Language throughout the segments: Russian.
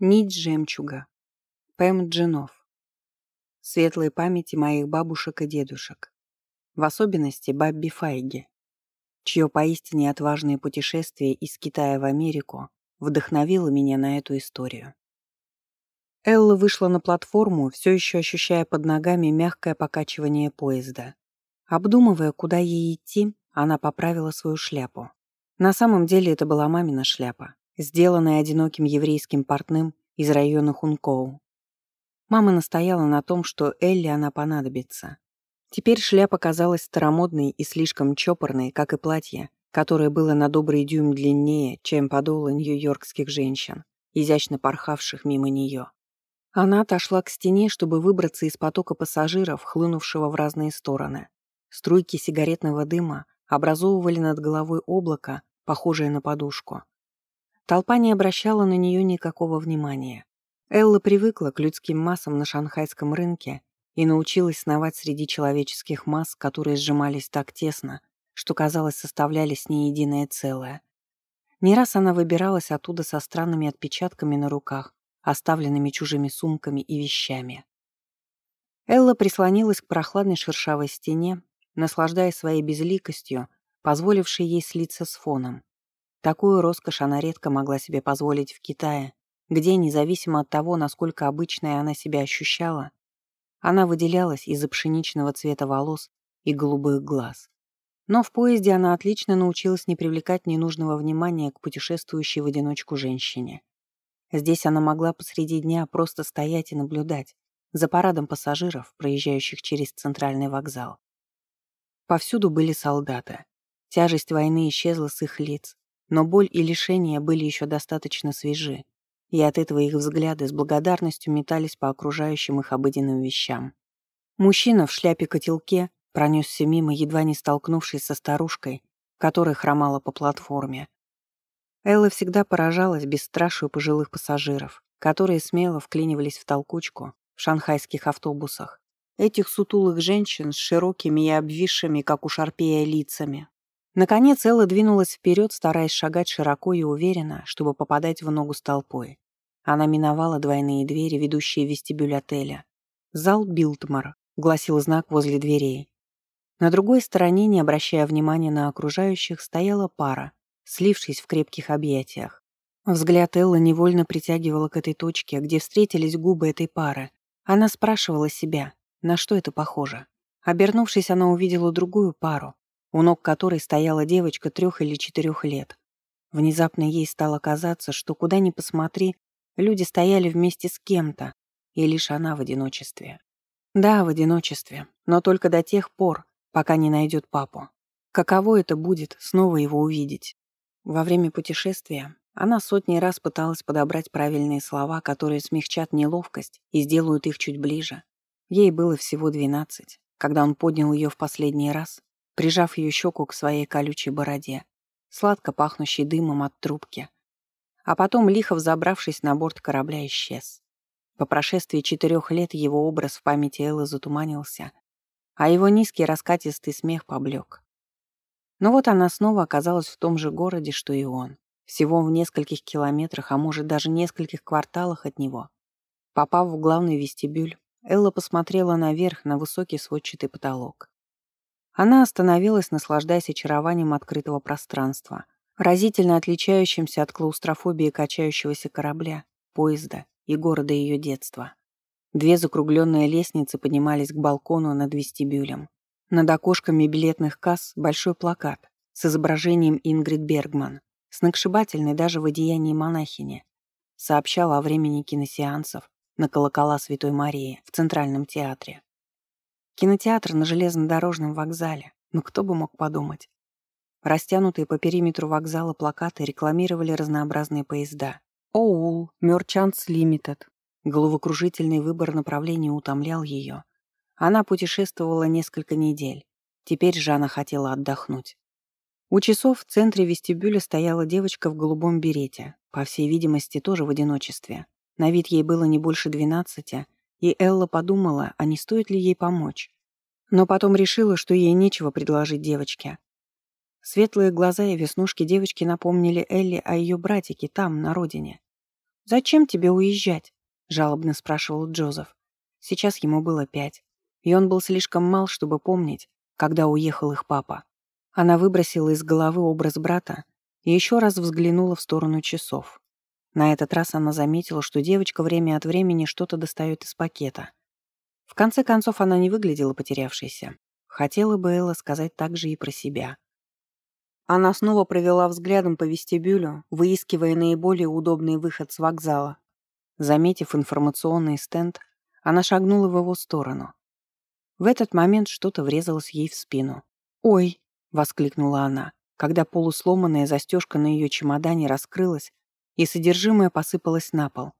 Нить жемчуга. Пэм Джинов. Светлой памяти моих бабушек и дедушек. В особенности Бабби Файги, чье поистине отважное путешествие из Китая в Америку вдохновило меня на эту историю. Элла вышла на платформу, все еще ощущая под ногами мягкое покачивание поезда. Обдумывая, куда ей идти, она поправила свою шляпу. На самом деле это была мамина шляпа, сделанная одиноким еврейским портным из района Хункоу. Мама настояла на том, что Элли она понадобится. Теперь шляпа казалась старомодной и слишком чопорной, как и платье, которое было на добрый дюйм длиннее, чем подолы нью-йоркских женщин, изящно порхавших мимо нее. Она отошла к стене, чтобы выбраться из потока пассажиров, хлынувшего в разные стороны. Струйки сигаретного дыма образовывали над головой облако, похожее на подушку. Толпа не обращала на нее никакого внимания. Элла привыкла к людским массам на шанхайском рынке и научилась сновать среди человеческих масс, которые сжимались так тесно, что, казалось, составляли с ней единое целое. Не раз она выбиралась оттуда со странными отпечатками на руках, оставленными чужими сумками и вещами. Элла прислонилась к прохладной шершавой стене, наслаждаясь своей безликостью, позволившей ей слиться с фоном. Такую роскошь она редко могла себе позволить в Китае, где, независимо от того, насколько обычной она себя ощущала, она выделялась из-за пшеничного цвета волос и голубых глаз. Но в поезде она отлично научилась не привлекать ненужного внимания к путешествующей в одиночку женщине. Здесь она могла посреди дня просто стоять и наблюдать за парадом пассажиров, проезжающих через центральный вокзал. Повсюду были солдаты. Тяжесть войны исчезла с их лиц, но боль и лишения были еще достаточно свежи, и от этого их взгляды с благодарностью метались по окружающим их обыденным вещам. Мужчина в шляпе-котелке пронесся мимо, едва не столкнувшись со старушкой, которая хромала по платформе. Элла всегда поражалась бесстрашию пожилых пассажиров, которые смело вклинивались в толкучку в шанхайских автобусах, Этих сутулых женщин с широкими и обвисшими, как у шарпея, лицами. Наконец Элла двинулась вперед, стараясь шагать широко и уверенно, чтобы попадать в ногу с толпой. Она миновала двойные двери, ведущие в вестибюль отеля. «Зал Билтмар», — гласил знак возле дверей. На другой стороне, не обращая внимания на окружающих, стояла пара, слившись в крепких объятиях. Взгляд Эллы невольно притягивала к этой точке, где встретились губы этой пары. Она спрашивала себя, на что это похоже? Обернувшись, она увидела другую пару, у ног которой стояла девочка трех или четырех лет. Внезапно ей стало казаться, что куда ни посмотри, люди стояли вместе с кем-то, и лишь она в одиночестве. Да, в одиночестве, но только до тех пор, пока не найдет папу. Каково это будет снова его увидеть? Во время путешествия она сотни раз пыталась подобрать правильные слова, которые смягчат неловкость и сделают их чуть ближе. Ей было всего двенадцать, когда он поднял ее в последний раз, прижав ее щеку к своей колючей бороде, сладко пахнущей дымом от трубки. А потом, лихо взобравшись на борт корабля, исчез. По прошествии четырех лет его образ в памяти Эллы затуманился, а его низкий раскатистый смех поблек. Но вот она снова оказалась в том же городе, что и он, всего в нескольких километрах, а может даже нескольких кварталах от него. Попав в главный вестибюль, Элла посмотрела наверх на высокий сводчатый потолок. Она остановилась, наслаждаясь очарованием открытого пространства, разительно отличающимся от клаустрофобии качающегося корабля, поезда и города ее детства. Две закругленные лестницы поднимались к балкону над вестибюлем. Над окошками билетных касс большой плакат с изображением Ингрид Бергман, сногсшибательной даже в одеянии монахини, сообщал о времени киносеансов на колокола Святой Марии в Центральном театре. Кинотеатр на железнодорожном вокзале. Ну кто бы мог подумать. Растянутые по периметру вокзала плакаты рекламировали разнообразные поезда. Оул, Merchants Limited. Головокружительный выбор направлений утомлял ее. Она путешествовала несколько недель. Теперь же она хотела отдохнуть. У часов в центре вестибюля стояла девочка в голубом берете, по всей видимости, тоже в одиночестве. На вид ей было не больше двенадцати, и Элла подумала, а не стоит ли ей помочь. Но потом решила, что ей нечего предложить девочке. Светлые глаза и веснушки девочки напомнили Элли о ее братике там, на родине. «Зачем тебе уезжать?» — жалобно спрашивал Джозеф. Сейчас ему было пять, и он был слишком мал, чтобы помнить, когда уехал их папа. Она выбросила из головы образ брата и еще раз взглянула в сторону часов. На этот раз она заметила, что девочка время от времени что-то достает из пакета. В конце концов, она не выглядела потерявшейся. Хотела бы Элла сказать так же и про себя. Она снова провела взглядом по вестибюлю, выискивая наиболее удобный выход с вокзала. Заметив информационный стенд, она шагнула в его сторону. В этот момент что-то врезалось ей в спину. «Ой!» — воскликнула она, когда полусломанная застежка на ее чемодане раскрылась, и содержимое посыпалось на пол.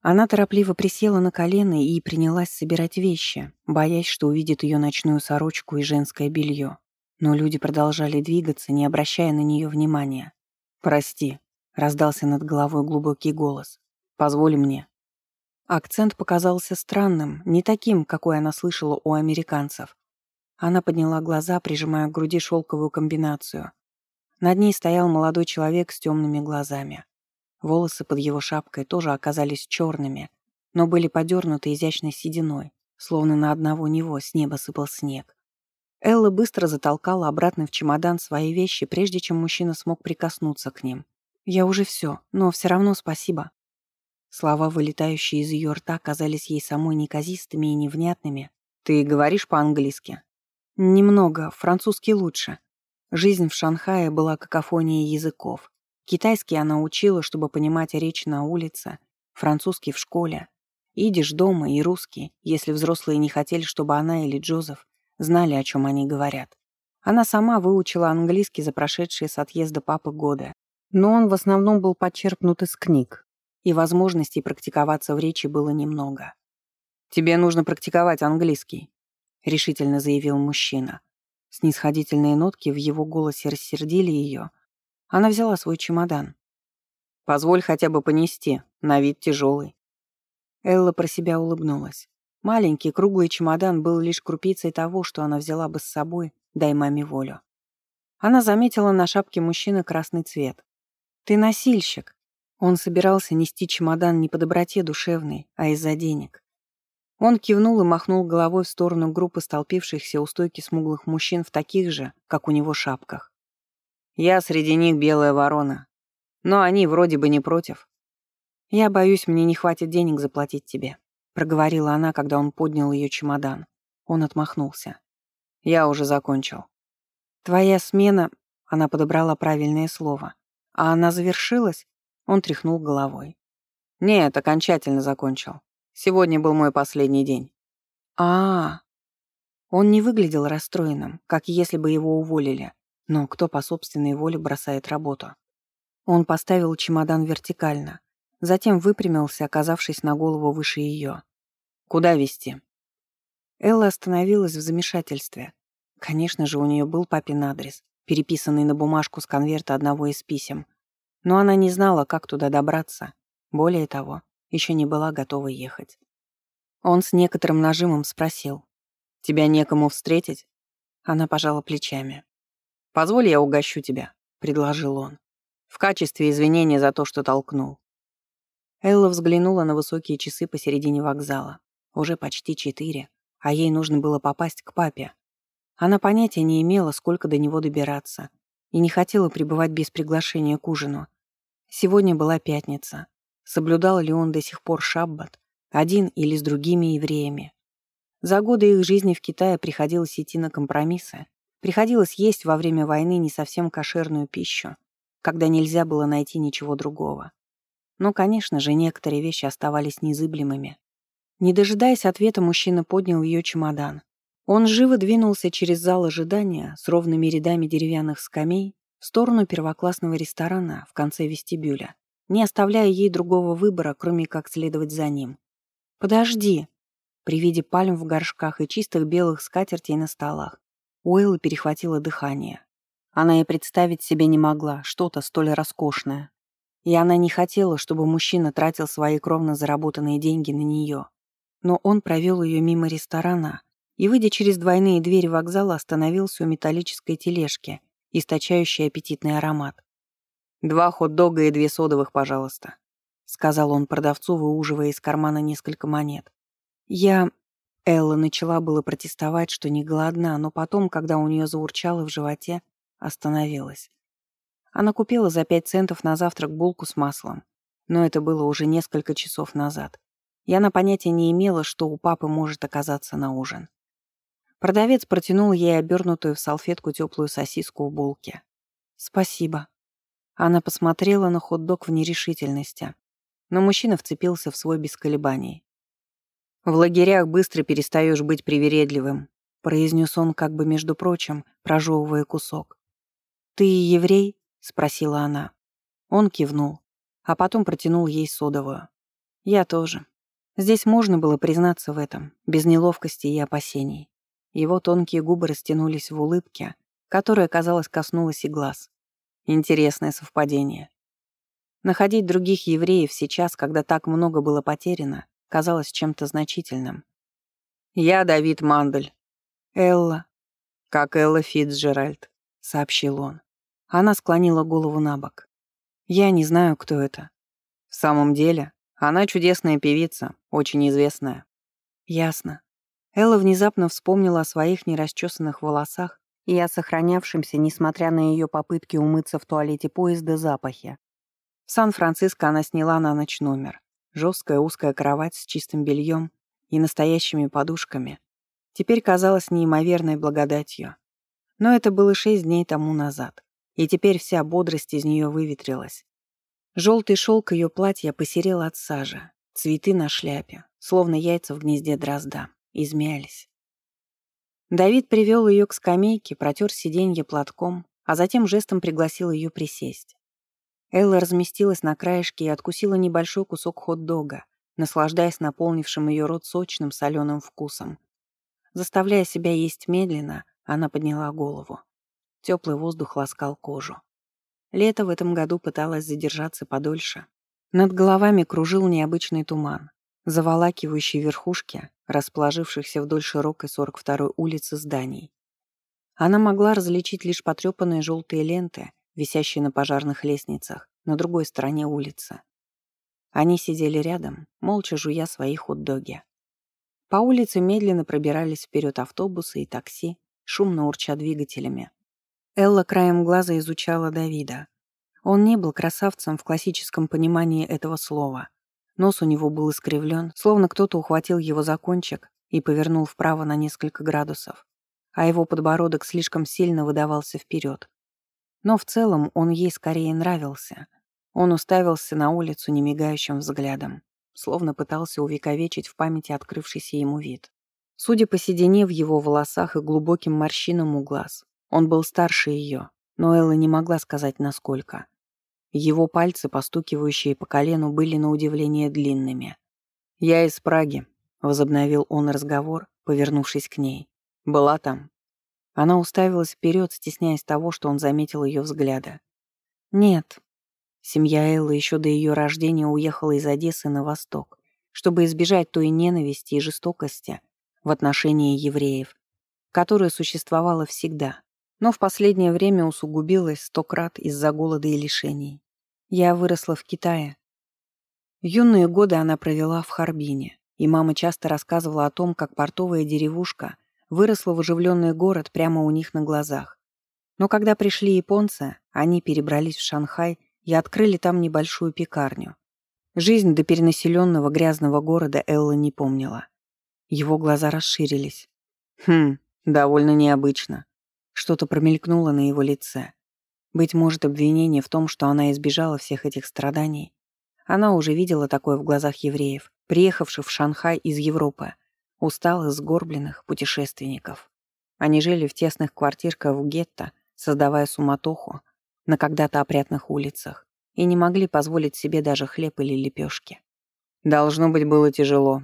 Она торопливо присела на колено и принялась собирать вещи, боясь, что увидит ее ночную сорочку и женское белье. Но люди продолжали двигаться, не обращая на нее внимания. «Прости», — раздался над головой глубокий голос. «Позволь мне». Акцент показался странным, не таким, какой она слышала у американцев. Она подняла глаза, прижимая к груди шелковую комбинацию. Над ней стоял молодой человек с темными глазами. Волосы под его шапкой тоже оказались черными, но были подернуты изящной сединой, словно на одного него с неба сыпал снег. Элла быстро затолкала обратно в чемодан свои вещи, прежде чем мужчина смог прикоснуться к ним. «Я уже все, но все равно спасибо». Слова, вылетающие из ее рта, казались ей самой неказистыми и невнятными. «Ты говоришь по-английски?» «Немного, французский лучше». Жизнь в Шанхае была какофонией языков. Китайский она учила, чтобы понимать речь на улице, французский в школе. Идиш дома и русский, если взрослые не хотели, чтобы она или Джозеф знали, о чем они говорят. Она сама выучила английский за прошедшие с отъезда папы года, но он в основном был подчерпнут из книг, и возможностей практиковаться в речи было немного. «Тебе нужно практиковать английский», — решительно заявил мужчина. Снисходительные нотки в его голосе рассердили ее. Она взяла свой чемодан. «Позволь хотя бы понести, на вид тяжелый». Элла про себя улыбнулась. Маленький круглый чемодан был лишь крупицей того, что она взяла бы с собой, дай маме волю. Она заметила на шапке мужчины красный цвет. «Ты носильщик». Он собирался нести чемодан не по доброте душевной, а из-за денег. Он кивнул и махнул головой в сторону группы столпившихся у стойки смуглых мужчин в таких же, как у него, шапках. «Я среди них белая ворона. Но они вроде бы не против. Я боюсь, мне не хватит денег заплатить тебе проговорила она, когда он поднял ее чемодан. Он отмахнулся. «Я уже закончил». «Твоя смена...» — она подобрала правильное слово. «А она завершилась?» — он тряхнул головой. «Нет, окончательно закончил. Сегодня был мой последний день». А, -а, а Он не выглядел расстроенным, как если бы его уволили. Но кто по собственной воле бросает работу? Он поставил чемодан вертикально, затем выпрямился, оказавшись на голову выше ее. Куда везти?» Элла остановилась в замешательстве. Конечно же, у нее был папин адрес, переписанный на бумажку с конверта одного из писем. Но она не знала, как туда добраться. Более того, еще не была готова ехать. Он с некоторым нажимом спросил. «Тебя некому встретить?» Она пожала плечами. «Позволь, я угощу тебя», — предложил он. «В качестве извинения за то, что толкнул». Элла взглянула на высокие часы посередине вокзала. Уже почти четыре, а ей нужно было попасть к папе. Она понятия не имела, сколько до него добираться, и не хотела пребывать без приглашения к ужину. Сегодня была пятница. Соблюдал ли он до сих пор шаббат, один или с другими евреями? За годы их жизни в Китае приходилось идти на компромиссы. Приходилось есть во время войны не совсем кошерную пищу, когда нельзя было найти ничего другого. Но, конечно же, некоторые вещи оставались незыблемыми. Не дожидаясь ответа, мужчина поднял ее чемодан. Он живо двинулся через зал ожидания с ровными рядами деревянных скамей в сторону первоклассного ресторана в конце вестибюля, не оставляя ей другого выбора, кроме как следовать за ним. «Подожди!» При виде пальм в горшках и чистых белых скатертей на столах Уэлла перехватила дыхание. Она и представить себе не могла что-то столь роскошное. И она не хотела, чтобы мужчина тратил свои кровно заработанные деньги на нее но он провел ее мимо ресторана и, выйдя через двойные двери вокзала, остановился у металлической тележки, источающей аппетитный аромат. «Два хот-дога и две содовых, пожалуйста». сказал он продавцу, выуживая из кармана несколько монет. «Я...» Элла начала было протестовать, что не голодна, но потом, когда у нее заурчало в животе, остановилась. Она купила за пять центов на завтрак булку с маслом, но это было уже несколько часов назад. И она понятия не имела, что у папы может оказаться на ужин. Продавец протянул ей обернутую в салфетку теплую сосиску у булки. «Спасибо». Она посмотрела на хот-дог в нерешительности, но мужчина вцепился в свой без колебаний. «В лагерях быстро перестаешь быть привередливым», произнес он как бы между прочим, прожевывая кусок. «Ты еврей?» — спросила она. Он кивнул, а потом протянул ей содовую. «Я тоже. Здесь можно было признаться в этом, без неловкости и опасений. Его тонкие губы растянулись в улыбке, которая, казалось, коснулась и глаз. Интересное совпадение. Находить других евреев сейчас, когда так много было потеряно, казалось чем-то значительным. «Я Давид Мандель». «Элла». «Как Элла Фитцджеральд», — сообщил он. Она склонила голову на бок. «Я не знаю, кто это». «В самом деле, она чудесная певица, очень известная». «Ясно. Элла внезапно вспомнила о своих нерасчесанных волосах и о сохранявшемся, несмотря на ее попытки умыться в туалете поезда, запахе. В Сан-Франциско она сняла на ночь номер. Жесткая узкая кровать с чистым бельем и настоящими подушками. Теперь казалась неимоверной благодатью. Но это было шесть дней тому назад, и теперь вся бодрость из нее выветрилась. Желтый шелк ее платья посерел от сажи, цветы на шляпе, словно яйца в гнезде дрозда измялись. Давид привел ее к скамейке, протер сиденье платком, а затем жестом пригласил ее присесть. Элла разместилась на краешке и откусила небольшой кусок хот-дога, наслаждаясь наполнившим ее рот сочным соленым вкусом. Заставляя себя есть медленно, она подняла голову. Теплый воздух ласкал кожу. Лето в этом году пыталось задержаться подольше. Над головами кружил необычный туман заволакивающей верхушки, расположившихся вдоль широкой 42-й улицы зданий. Она могла различить лишь потрепанные желтые ленты, висящие на пожарных лестницах, на другой стороне улицы. Они сидели рядом, молча жуя свои хот-доги. По улице медленно пробирались вперед автобусы и такси, шумно урча двигателями. Элла краем глаза изучала Давида. Он не был красавцем в классическом понимании этого слова — Нос у него был искривлен, словно кто-то ухватил его за кончик и повернул вправо на несколько градусов, а его подбородок слишком сильно выдавался вперед. Но в целом он ей скорее нравился. Он уставился на улицу немигающим взглядом, словно пытался увековечить в памяти открывшийся ему вид. Судя по седине в его волосах и глубоким морщинам у глаз, он был старше ее, но Элла не могла сказать, насколько. Его пальцы, постукивающие по колену, были на удивление длинными. «Я из Праги», — возобновил он разговор, повернувшись к ней. «Была там». Она уставилась вперед, стесняясь того, что он заметил ее взгляда. «Нет». Семья Эллы еще до ее рождения уехала из Одессы на восток, чтобы избежать той ненависти и жестокости в отношении евреев, которая существовала всегда, но в последнее время усугубилось сто крат из-за голода и лишений. Я выросла в Китае. Юные годы она провела в Харбине, и мама часто рассказывала о том, как портовая деревушка выросла в оживленный город прямо у них на глазах. Но когда пришли японцы, они перебрались в Шанхай и открыли там небольшую пекарню. Жизнь до перенаселенного грязного города Элла не помнила. Его глаза расширились. Хм, довольно необычно. Что-то промелькнуло на его лице. Быть может, обвинение в том, что она избежала всех этих страданий. Она уже видела такое в глазах евреев, приехавших в Шанхай из Европы, усталых, сгорбленных путешественников. Они жили в тесных квартирках в гетто, создавая суматоху на когда-то опрятных улицах и не могли позволить себе даже хлеб или лепешки. Должно быть, было тяжело.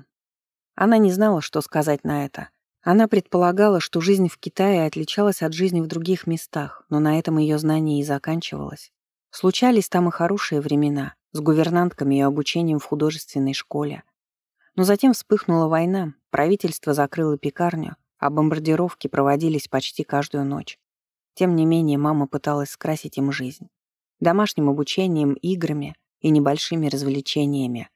Она не знала, что сказать на это, она предполагала, что жизнь в Китае отличалась от жизни в других местах, но на этом ее знание и заканчивалось. Случались там и хорошие времена, с гувернантками и обучением в художественной школе. Но затем вспыхнула война, правительство закрыло пекарню, а бомбардировки проводились почти каждую ночь. Тем не менее, мама пыталась скрасить им жизнь. Домашним обучением, играми и небольшими развлечениями,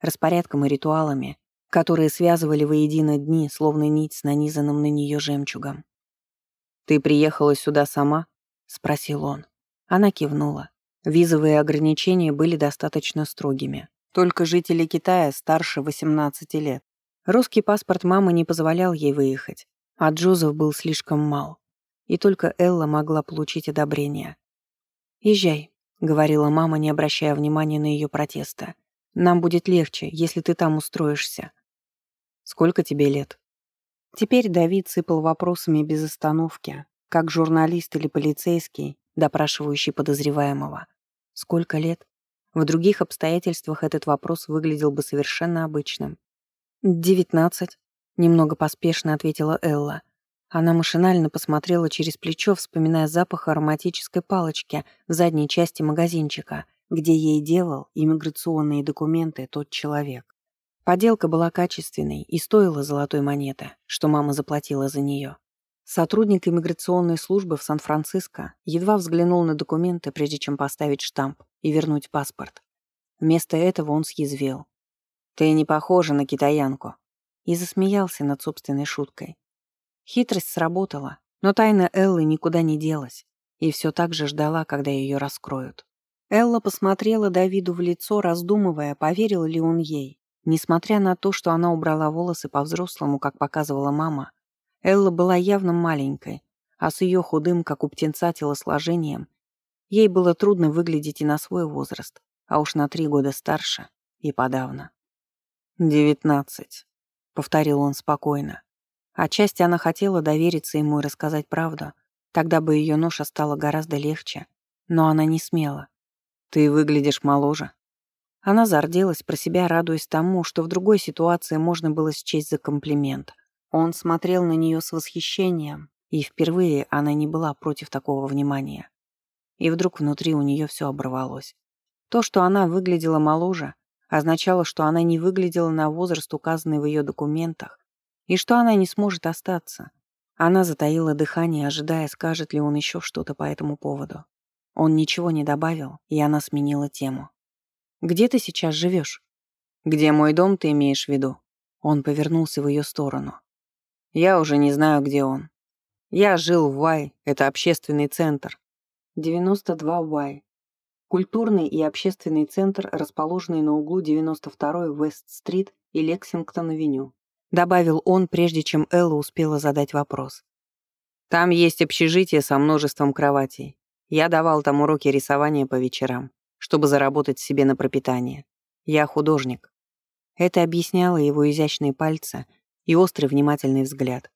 распорядком и ритуалами, которые связывали воедино дни, словно нить с нанизанным на нее жемчугом. «Ты приехала сюда сама?» — спросил он. Она кивнула. Визовые ограничения были достаточно строгими. Только жители Китая старше 18 лет. Русский паспорт мамы не позволял ей выехать, а Джозеф был слишком мал. И только Элла могла получить одобрение. «Езжай», — говорила мама, не обращая внимания на ее протесты. «Нам будет легче, если ты там устроишься». «Сколько тебе лет?» Теперь Давид сыпал вопросами без остановки, как журналист или полицейский, допрашивающий подозреваемого. Сколько лет? В других обстоятельствах этот вопрос выглядел бы совершенно обычным. «Девятнадцать», — немного поспешно ответила Элла. Она машинально посмотрела через плечо, вспоминая запах ароматической палочки в задней части магазинчика, где ей делал иммиграционные документы тот человек. Поделка была качественной и стоила золотой монеты, что мама заплатила за нее. Сотрудник иммиграционной службы в Сан-Франциско едва взглянул на документы, прежде чем поставить штамп и вернуть паспорт. Вместо этого он съязвил. «Ты не похожа на китаянку», и засмеялся над собственной шуткой. Хитрость сработала, но тайна Эллы никуда не делась и все так же ждала, когда ее раскроют. Элла посмотрела Давиду в лицо, раздумывая, поверил ли он ей. Несмотря на то, что она убрала волосы по-взрослому, как показывала мама, Элла была явно маленькой, а с ее худым, как у птенца, телосложением, ей было трудно выглядеть и на свой возраст, а уж на три года старше и подавно. «Девятнадцать», — повторил он спокойно. Отчасти она хотела довериться ему и рассказать правду, тогда бы ее ноша стала гораздо легче, но она не смела. «Ты выглядишь моложе». Она зарделась про себя, радуясь тому, что в другой ситуации можно было счесть за комплимент — он смотрел на нее с восхищением, и впервые она не была против такого внимания. И вдруг внутри у нее все оборвалось. То, что она выглядела моложе, означало, что она не выглядела на возраст, указанный в ее документах, и что она не сможет остаться. Она затаила дыхание, ожидая, скажет ли он еще что-то по этому поводу. Он ничего не добавил, и она сменила тему. «Где ты сейчас живешь?» «Где мой дом, ты имеешь в виду?» Он повернулся в ее сторону. Я уже не знаю, где он. Я жил в Вай, это общественный центр. 92 Вай. Культурный и общественный центр, расположенный на углу 92-й Вест-стрит и Лексингтон-авеню. Добавил он, прежде чем Элла успела задать вопрос. Там есть общежитие со множеством кроватей. Я давал там уроки рисования по вечерам, чтобы заработать себе на пропитание. Я художник. Это объясняло его изящные пальцы, и острый внимательный взгляд.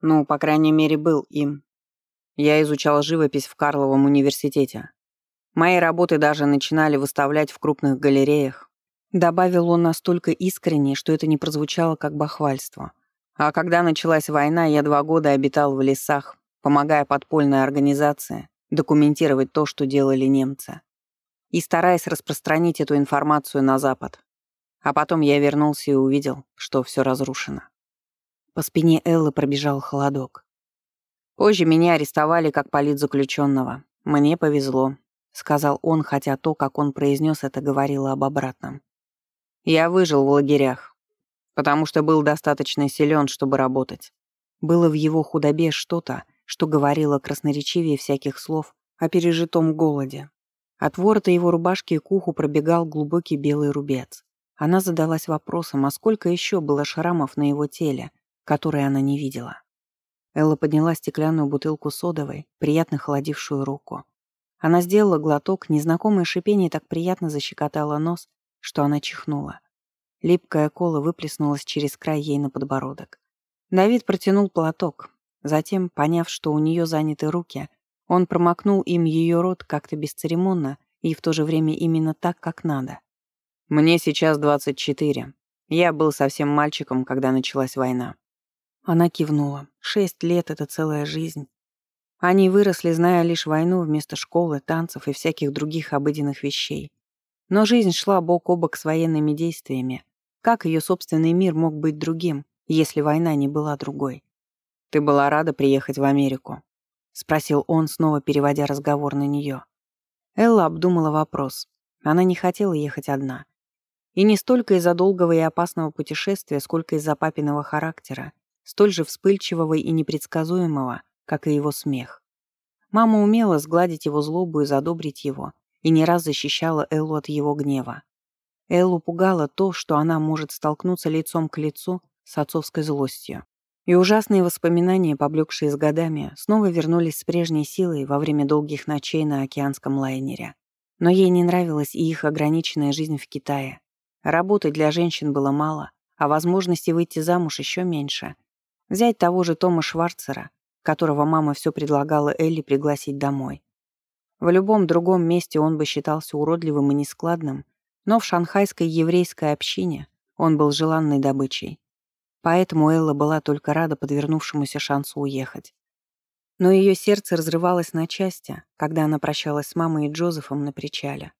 Ну, по крайней мере, был им. Я изучал живопись в Карловом университете. Мои работы даже начинали выставлять в крупных галереях. Добавил он настолько искренне, что это не прозвучало как бахвальство. А когда началась война, я два года обитал в лесах, помогая подпольной организации документировать то, что делали немцы. И стараясь распространить эту информацию на Запад. А потом я вернулся и увидел, что все разрушено. По спине Эллы пробежал холодок. «Позже меня арестовали как политзаключенного. Мне повезло», — сказал он, хотя то, как он произнес это, говорило об обратном. «Я выжил в лагерях, потому что был достаточно силен, чтобы работать. Было в его худобе что-то, что говорило красноречивее всяких слов о пережитом голоде. От ворота его рубашки к уху пробегал глубокий белый рубец. Она задалась вопросом, а сколько еще было шрамов на его теле, которые она не видела. Элла подняла стеклянную бутылку содовой, приятно холодившую руку. Она сделала глоток, незнакомое шипение так приятно защекотало нос, что она чихнула. Липкая кола выплеснулась через край ей на подбородок. Давид протянул платок. Затем, поняв, что у нее заняты руки, он промокнул им ее рот как-то бесцеремонно и в то же время именно так, как надо. «Мне сейчас двадцать четыре. Я был совсем мальчиком, когда началась война. Она кивнула. Шесть лет — это целая жизнь. Они выросли, зная лишь войну вместо школы, танцев и всяких других обыденных вещей. Но жизнь шла бок о бок с военными действиями. Как ее собственный мир мог быть другим, если война не была другой? «Ты была рада приехать в Америку?» — спросил он, снова переводя разговор на нее. Элла обдумала вопрос. Она не хотела ехать одна. И не столько из-за долгого и опасного путешествия, сколько из-за папиного характера, столь же вспыльчивого и непредсказуемого, как и его смех. Мама умела сгладить его злобу и задобрить его, и не раз защищала Эллу от его гнева. Эллу пугало то, что она может столкнуться лицом к лицу с отцовской злостью. И ужасные воспоминания, поблекшие с годами, снова вернулись с прежней силой во время долгих ночей на океанском лайнере. Но ей не нравилась и их ограниченная жизнь в Китае. Работы для женщин было мало, а возможности выйти замуж еще меньше. Взять того же Тома Шварцера, которого мама все предлагала Элли пригласить домой. В любом другом месте он бы считался уродливым и нескладным, но в шанхайской еврейской общине он был желанной добычей. Поэтому Элла была только рада подвернувшемуся шансу уехать. Но ее сердце разрывалось на части, когда она прощалась с мамой и Джозефом на причале.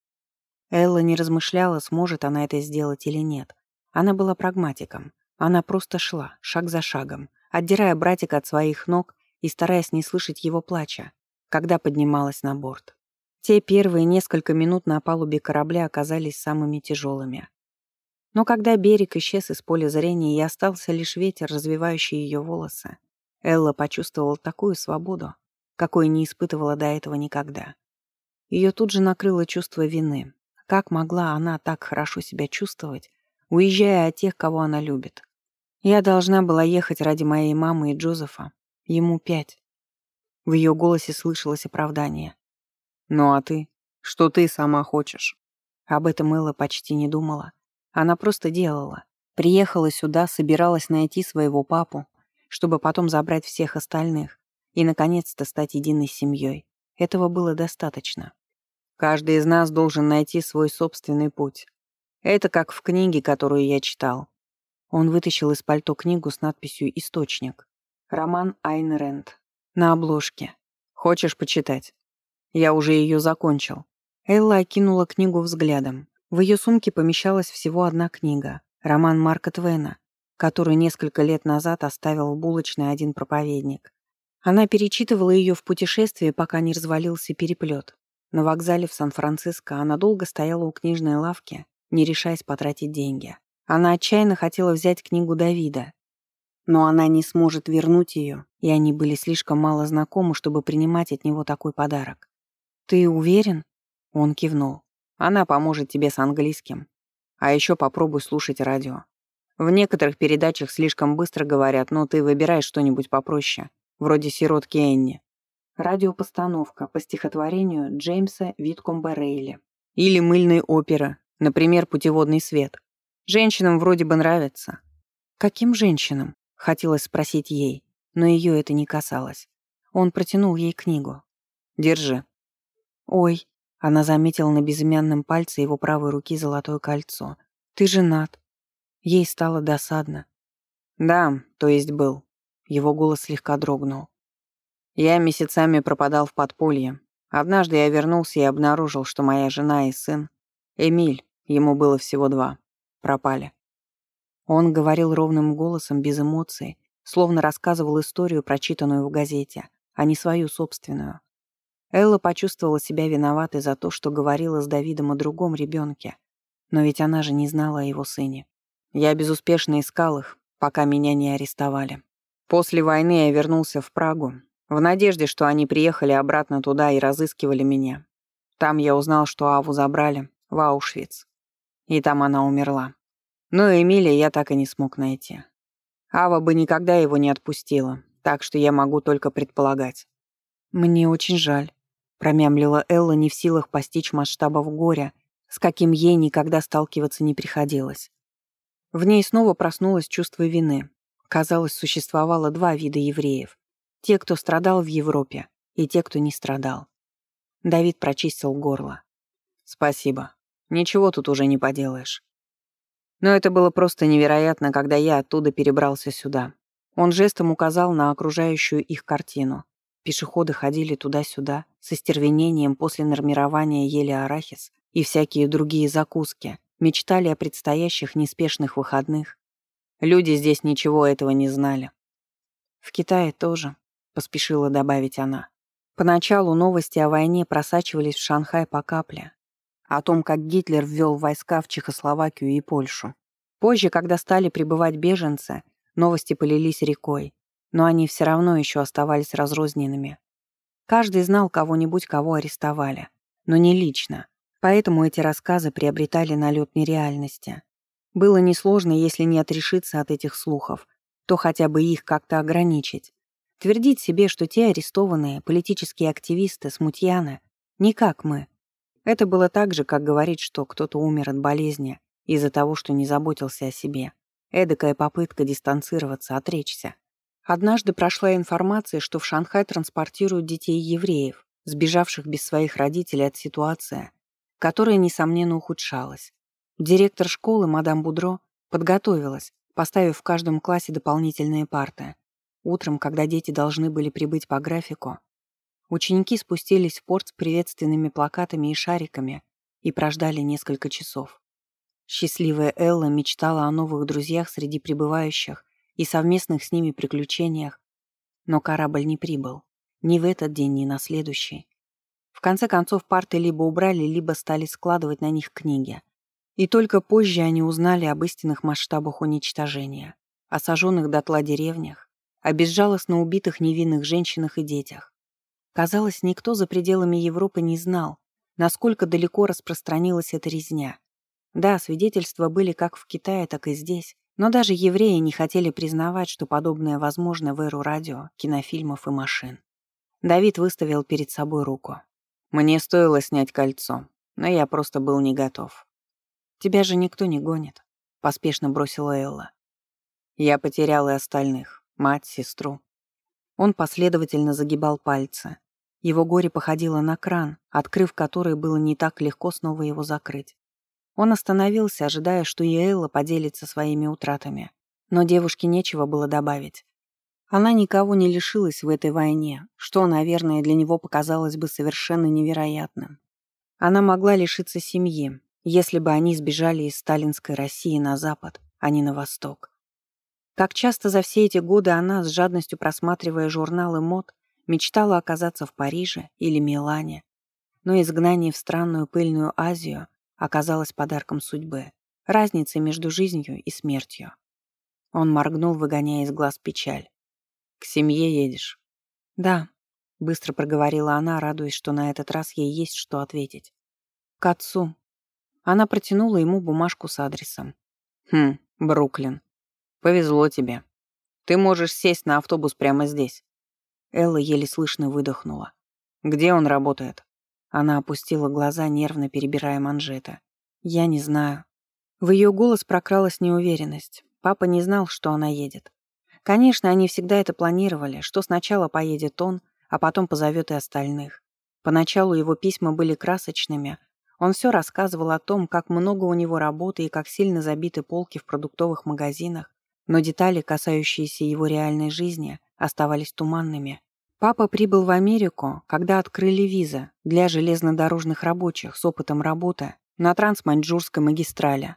Элла не размышляла, сможет она это сделать или нет. Она была прагматиком. Она просто шла, шаг за шагом, отдирая братика от своих ног и стараясь не слышать его плача, когда поднималась на борт. Те первые несколько минут на палубе корабля оказались самыми тяжелыми. Но когда берег исчез из поля зрения и остался лишь ветер, развивающий ее волосы, Элла почувствовала такую свободу, какой не испытывала до этого никогда. Ее тут же накрыло чувство вины. Как могла она так хорошо себя чувствовать, уезжая от тех, кого она любит? Я должна была ехать ради моей мамы и Джозефа. Ему пять. В ее голосе слышалось оправдание. «Ну а ты? Что ты сама хочешь?» Об этом Элла почти не думала. Она просто делала. Приехала сюда, собиралась найти своего папу, чтобы потом забрать всех остальных и, наконец-то, стать единой семьей. Этого было достаточно. Каждый из нас должен найти свой собственный путь. Это как в книге, которую я читал. Он вытащил из пальто книгу с надписью «Источник». Роман Айн Рэнд. На обложке. Хочешь почитать? Я уже ее закончил. Элла окинула книгу взглядом. В ее сумке помещалась всего одна книга — роман Марка Твена, которую несколько лет назад оставил в булочной один проповедник. Она перечитывала ее в путешествии, пока не развалился переплет. На вокзале в Сан-Франциско она долго стояла у книжной лавки, не решаясь потратить деньги. Она отчаянно хотела взять книгу Давида, но она не сможет вернуть ее, и они были слишком мало знакомы, чтобы принимать от него такой подарок. «Ты уверен?» Он кивнул. Она поможет тебе с английским. А еще попробуй слушать радио. В некоторых передачах слишком быстро говорят, но ты выбираешь что-нибудь попроще, вроде «Сиротки Энни». Радиопостановка по стихотворению Джеймса Виткомба Рейли. Или мыльной оперы, например, «Путеводный свет». Женщинам вроде бы нравится. Каким женщинам? Хотелось спросить ей, но ее это не касалось. Он протянул ей книгу. «Держи». «Ой», она заметила на безымянном пальце его правой руки золотое кольцо. «Ты женат». Ей стало досадно. «Да, то есть был». Его голос слегка дрогнул. Я месяцами пропадал в подполье. Однажды я вернулся и обнаружил, что моя жена и сын, Эмиль, ему было всего два, пропали. Он говорил ровным голосом, без эмоций, словно рассказывал историю, прочитанную в газете, а не свою собственную. Элла почувствовала себя виноватой за то, что говорила с Давидом о другом ребенке. Но ведь она же не знала о его сыне. Я безуспешно искал их, пока меня не арестовали. После войны я вернулся в Прагу, в надежде, что они приехали обратно туда и разыскивали меня. Там я узнал, что Аву забрали в Аушвиц. И там она умерла. Но Эмилия я так и не смог найти. Ава бы никогда его не отпустила, так что я могу только предполагать. «Мне очень жаль», промямлила Элла, не в силах постичь масштабов горя, с каким ей никогда сталкиваться не приходилось. В ней снова проснулось чувство вины. Казалось, существовало два вида евреев. Те, кто страдал в Европе, и те, кто не страдал. Давид прочистил горло. «Спасибо. Ничего тут уже не поделаешь. Но это было просто невероятно, когда я оттуда перебрался сюда. Он жестом указал на окружающую их картину. Пешеходы ходили туда-сюда, с остервенением после нормирования ели арахис и всякие другие закуски, мечтали о предстоящих неспешных выходных. Люди здесь ничего этого не знали. В Китае тоже, поспешила добавить она. Поначалу новости о войне просачивались в Шанхай по капле. О том, как Гитлер ввел войска в Чехословакию и Польшу. Позже, когда стали прибывать беженцы, новости полились рекой, но они все равно еще оставались разрозненными. Каждый знал кого-нибудь, кого арестовали, но не лично, поэтому эти рассказы приобретали налет нереальности. Было несложно, если не отрешиться от этих слухов, то хотя бы их как-то ограничить. Твердить себе, что те арестованные политические активисты, смутьяны, не как мы. Это было так же, как говорить, что кто-то умер от болезни из-за того, что не заботился о себе. Эдакая попытка дистанцироваться, отречься. Однажды прошла информация, что в Шанхай транспортируют детей евреев, сбежавших без своих родителей от ситуации, которая, несомненно, ухудшалась. Директор школы, мадам Будро, подготовилась, поставив в каждом классе дополнительные парты. Утром, когда дети должны были прибыть по графику, ученики спустились в порт с приветственными плакатами и шариками и прождали несколько часов. Счастливая Элла мечтала о новых друзьях среди прибывающих и совместных с ними приключениях, но корабль не прибыл. Ни в этот день, ни на следующий. В конце концов, парты либо убрали, либо стали складывать на них книги. И только позже они узнали об истинных масштабах уничтожения, о сожженных дотла деревнях, о безжалостно убитых невинных женщинах и детях. Казалось, никто за пределами Европы не знал, насколько далеко распространилась эта резня. Да, свидетельства были как в Китае, так и здесь, но даже евреи не хотели признавать, что подобное возможно в эру радио, кинофильмов и машин. Давид выставил перед собой руку. «Мне стоило снять кольцо, но я просто был не готов». «Тебя же никто не гонит», — поспешно бросила Элла. «Я потерял и остальных, мать, сестру». Он последовательно загибал пальцы. Его горе походило на кран, открыв который было не так легко снова его закрыть. Он остановился, ожидая, что и Элла поделится своими утратами. Но девушке нечего было добавить. Она никого не лишилась в этой войне, что, наверное, для него показалось бы совершенно невероятным. Она могла лишиться семьи, если бы они сбежали из сталинской России на запад, а не на восток. Как часто за все эти годы она, с жадностью просматривая журналы мод, мечтала оказаться в Париже или Милане, но изгнание в странную пыльную Азию оказалась подарком судьбы, разницей между жизнью и смертью. Он моргнул, выгоняя из глаз печаль. «К семье едешь?» «Да», — быстро проговорила она, радуясь, что на этот раз ей есть что ответить. «К отцу». Она протянула ему бумажку с адресом. «Хм, Бруклин. Повезло тебе. Ты можешь сесть на автобус прямо здесь». Элла еле слышно выдохнула. «Где он работает?» Она опустила глаза, нервно перебирая манжеты. «Я не знаю». В ее голос прокралась неуверенность. Папа не знал, что она едет. Конечно, они всегда это планировали, что сначала поедет он, а потом позовет и остальных. Поначалу его письма были красочными. Он все рассказывал о том, как много у него работы и как сильно забиты полки в продуктовых магазинах, но детали, касающиеся его реальной жизни, оставались туманными. Папа прибыл в Америку, когда открыли виза для железнодорожных рабочих с опытом работы на трансманьчжурской магистрали.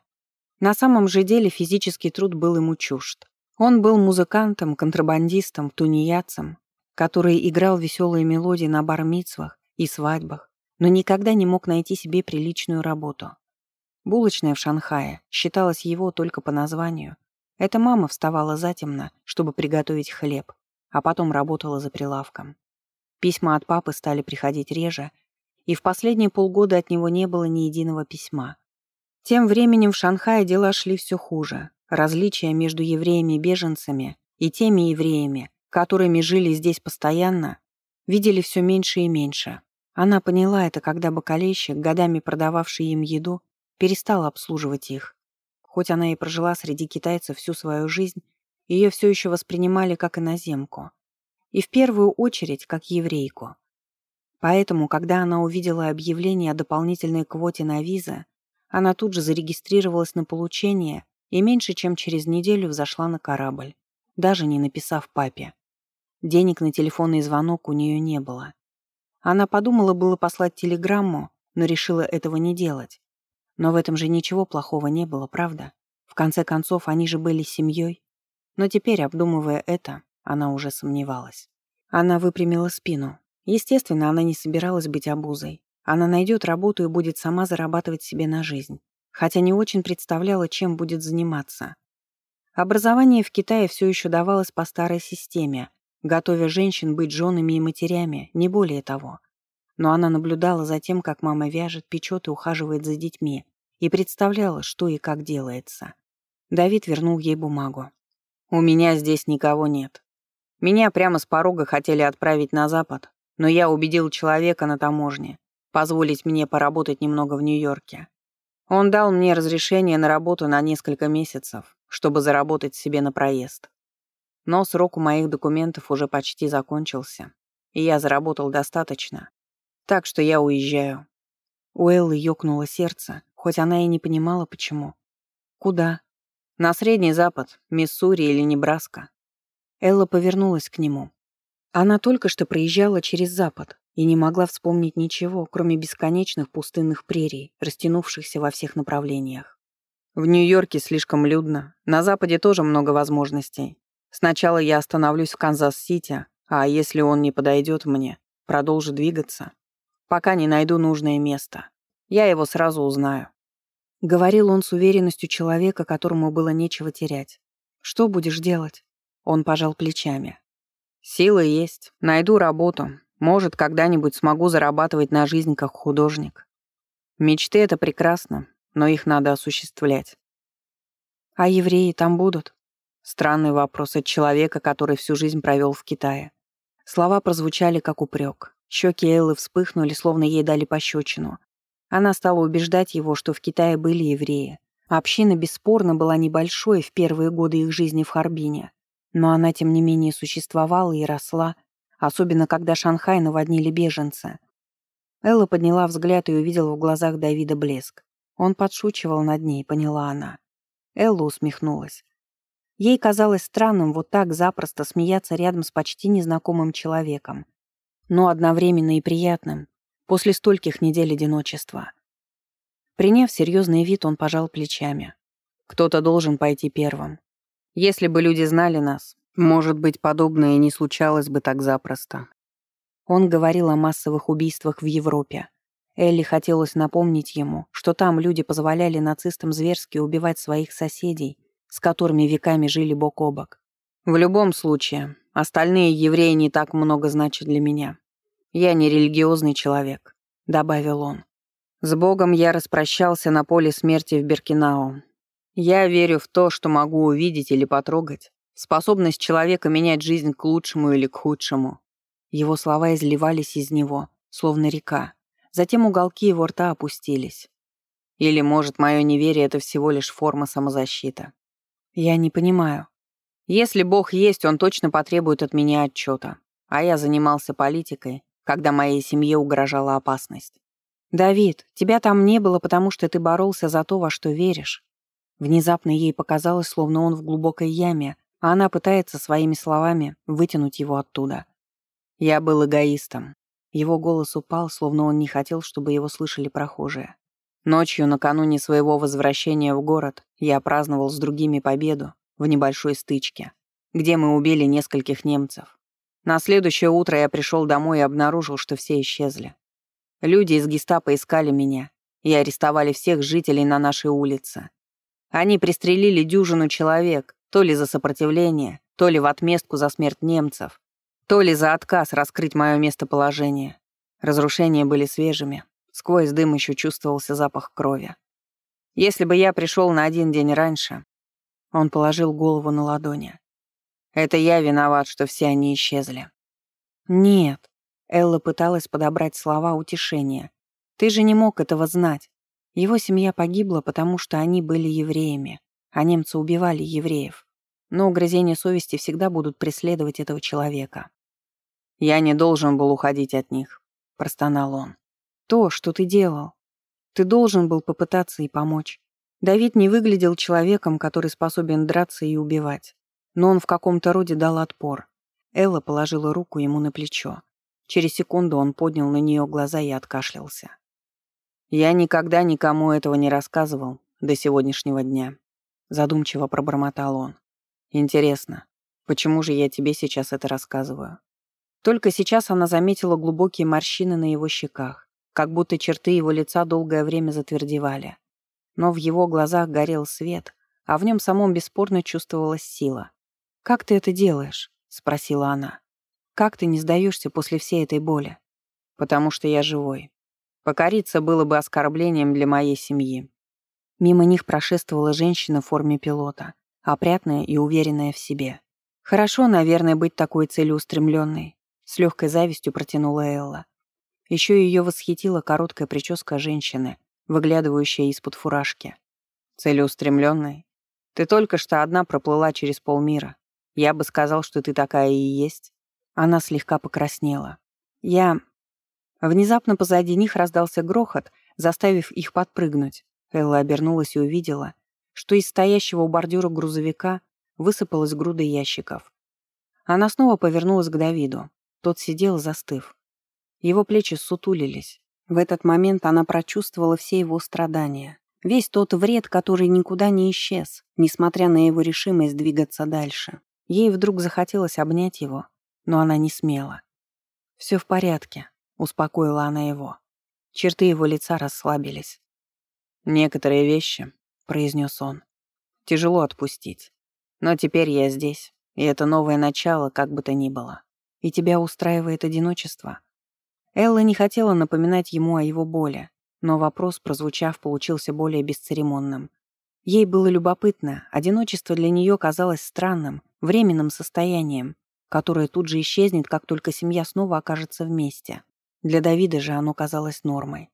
На самом же деле физический труд был ему чужд. Он был музыкантом, контрабандистом, тунеядцем, который играл веселые мелодии на бармицвах и свадьбах, но никогда не мог найти себе приличную работу. Булочная в Шанхае считалась его только по названию. Эта мама вставала затемно, чтобы приготовить хлеб, а потом работала за прилавком. Письма от папы стали приходить реже, и в последние полгода от него не было ни единого письма. Тем временем в Шанхае дела шли все хуже. Различия между евреями-беженцами и теми евреями, которыми жили здесь постоянно, видели все меньше и меньше. Она поняла это, когда бакалейщик, годами продававший им еду, перестал обслуживать их. Хоть она и прожила среди китайцев всю свою жизнь, ее все еще воспринимали как иноземку. И в первую очередь как еврейку. Поэтому, когда она увидела объявление о дополнительной квоте на визы, она тут же зарегистрировалась на получение и меньше чем через неделю взошла на корабль, даже не написав папе. Денег на телефонный звонок у нее не было. Она подумала было послать телеграмму, но решила этого не делать. Но в этом же ничего плохого не было, правда? В конце концов, они же были семьей. Но теперь, обдумывая это, она уже сомневалась. Она выпрямила спину. Естественно, она не собиралась быть обузой. Она найдет работу и будет сама зарабатывать себе на жизнь, хотя не очень представляла, чем будет заниматься. Образование в Китае все еще давалось по старой системе, готовя женщин быть женами и матерями, не более того. Но она наблюдала за тем, как мама вяжет, печет и ухаживает за детьми, и представляла, что и как делается. Давид вернул ей бумагу. «У меня здесь никого нет. Меня прямо с порога хотели отправить на Запад, но я убедил человека на таможне позволить мне поработать немного в Нью-Йорке. Он дал мне разрешение на работу на несколько месяцев, чтобы заработать себе на проезд. Но срок у моих документов уже почти закончился, и я заработал достаточно. Так что я уезжаю. У Эллы ёкнуло сердце, хоть она и не понимала, почему. Куда? На Средний Запад, Миссури или Небраска. Элла повернулась к нему. Она только что проезжала через Запад и не могла вспомнить ничего, кроме бесконечных пустынных прерий, растянувшихся во всех направлениях. В Нью-Йорке слишком людно, на Западе тоже много возможностей. Сначала я остановлюсь в Канзас-Сити, а если он не подойдет мне, продолжу двигаться, пока не найду нужное место. Я его сразу узнаю. Говорил он с уверенностью человека, которому было нечего терять. «Что будешь делать?» Он пожал плечами. «Силы есть. Найду работу. Может, когда-нибудь смогу зарабатывать на жизнь как художник. Мечты — это прекрасно, но их надо осуществлять». «А евреи там будут?» Странный вопрос от человека, который всю жизнь провел в Китае. Слова прозвучали как упрек. Щеки Эллы вспыхнули, словно ей дали пощечину. Она стала убеждать его, что в Китае были евреи. Община бесспорно была небольшой в первые годы их жизни в Харбине. Но она, тем не менее, существовала и росла, особенно когда Шанхай наводнили беженцы. Элла подняла взгляд и увидела в глазах Давида блеск. Он подшучивал над ней, поняла она. Элла усмехнулась. Ей казалось странным вот так запросто смеяться рядом с почти незнакомым человеком. Но одновременно и приятным, после стольких недель одиночества. Приняв серьезный вид, он пожал плечами. Кто-то должен пойти первым. Если бы люди знали нас, может быть, подобное не случалось бы так запросто. Он говорил о массовых убийствах в Европе. Элли хотелось напомнить ему, что там люди позволяли нацистам зверски убивать своих соседей с которыми веками жили бок о бок. В любом случае, остальные евреи не так много значат для меня. Я не религиозный человек», — добавил он. «С Богом я распрощался на поле смерти в Беркинау. Я верю в то, что могу увидеть или потрогать, способность человека менять жизнь к лучшему или к худшему». Его слова изливались из него, словно река. Затем уголки его рта опустились. Или, может, мое неверие — это всего лишь форма самозащиты. Я не понимаю. Если Бог есть, он точно потребует от меня отчета. А я занимался политикой, когда моей семье угрожала опасность. «Давид, тебя там не было, потому что ты боролся за то, во что веришь». Внезапно ей показалось, словно он в глубокой яме, а она пытается своими словами вытянуть его оттуда. «Я был эгоистом». Его голос упал, словно он не хотел, чтобы его слышали прохожие. Ночью, накануне своего возвращения в город, я праздновал с другими победу в небольшой стычке, где мы убили нескольких немцев. На следующее утро я пришел домой и обнаружил, что все исчезли. Люди из гестапо искали меня и арестовали всех жителей на нашей улице. Они пристрелили дюжину человек, то ли за сопротивление, то ли в отместку за смерть немцев, то ли за отказ раскрыть мое местоположение. Разрушения были свежими, Сквозь дым еще чувствовался запах крови. Если бы я пришел на один день раньше... Он положил голову на ладони. Это я виноват, что все они исчезли. Нет. Элла пыталась подобрать слова утешения. Ты же не мог этого знать. Его семья погибла, потому что они были евреями, а немцы убивали евреев. Но угрызения совести всегда будут преследовать этого человека. «Я не должен был уходить от них», — простонал он то, что ты делал. Ты должен был попытаться и помочь. Давид не выглядел человеком, который способен драться и убивать. Но он в каком-то роде дал отпор. Элла положила руку ему на плечо. Через секунду он поднял на нее глаза и откашлялся. «Я никогда никому этого не рассказывал до сегодняшнего дня», — задумчиво пробормотал он. «Интересно, почему же я тебе сейчас это рассказываю?» Только сейчас она заметила глубокие морщины на его щеках как будто черты его лица долгое время затвердевали. Но в его глазах горел свет, а в нем самом бесспорно чувствовалась сила. «Как ты это делаешь?» — спросила она. «Как ты не сдаешься после всей этой боли?» «Потому что я живой. Покориться было бы оскорблением для моей семьи». Мимо них прошествовала женщина в форме пилота, опрятная и уверенная в себе. «Хорошо, наверное, быть такой целеустремленной», — с легкой завистью протянула Элла. Еще ее восхитила короткая прическа женщины, выглядывающая из-под фуражки. «Целеустремленной? Ты только что одна проплыла через полмира. Я бы сказал, что ты такая и есть». Она слегка покраснела. «Я...» Внезапно позади них раздался грохот, заставив их подпрыгнуть. Элла обернулась и увидела, что из стоящего у бордюра грузовика высыпалась груда ящиков. Она снова повернулась к Давиду. Тот сидел, застыв. Его плечи сутулились. В этот момент она прочувствовала все его страдания. Весь тот вред, который никуда не исчез, несмотря на его решимость двигаться дальше. Ей вдруг захотелось обнять его, но она не смела. «Все в порядке», — успокоила она его. Черты его лица расслабились. «Некоторые вещи», — произнес он, — «тяжело отпустить. Но теперь я здесь, и это новое начало, как бы то ни было. И тебя устраивает одиночество?» Элла не хотела напоминать ему о его боли, но вопрос, прозвучав, получился более бесцеремонным. Ей было любопытно, одиночество для нее казалось странным, временным состоянием, которое тут же исчезнет, как только семья снова окажется вместе. Для Давида же оно казалось нормой.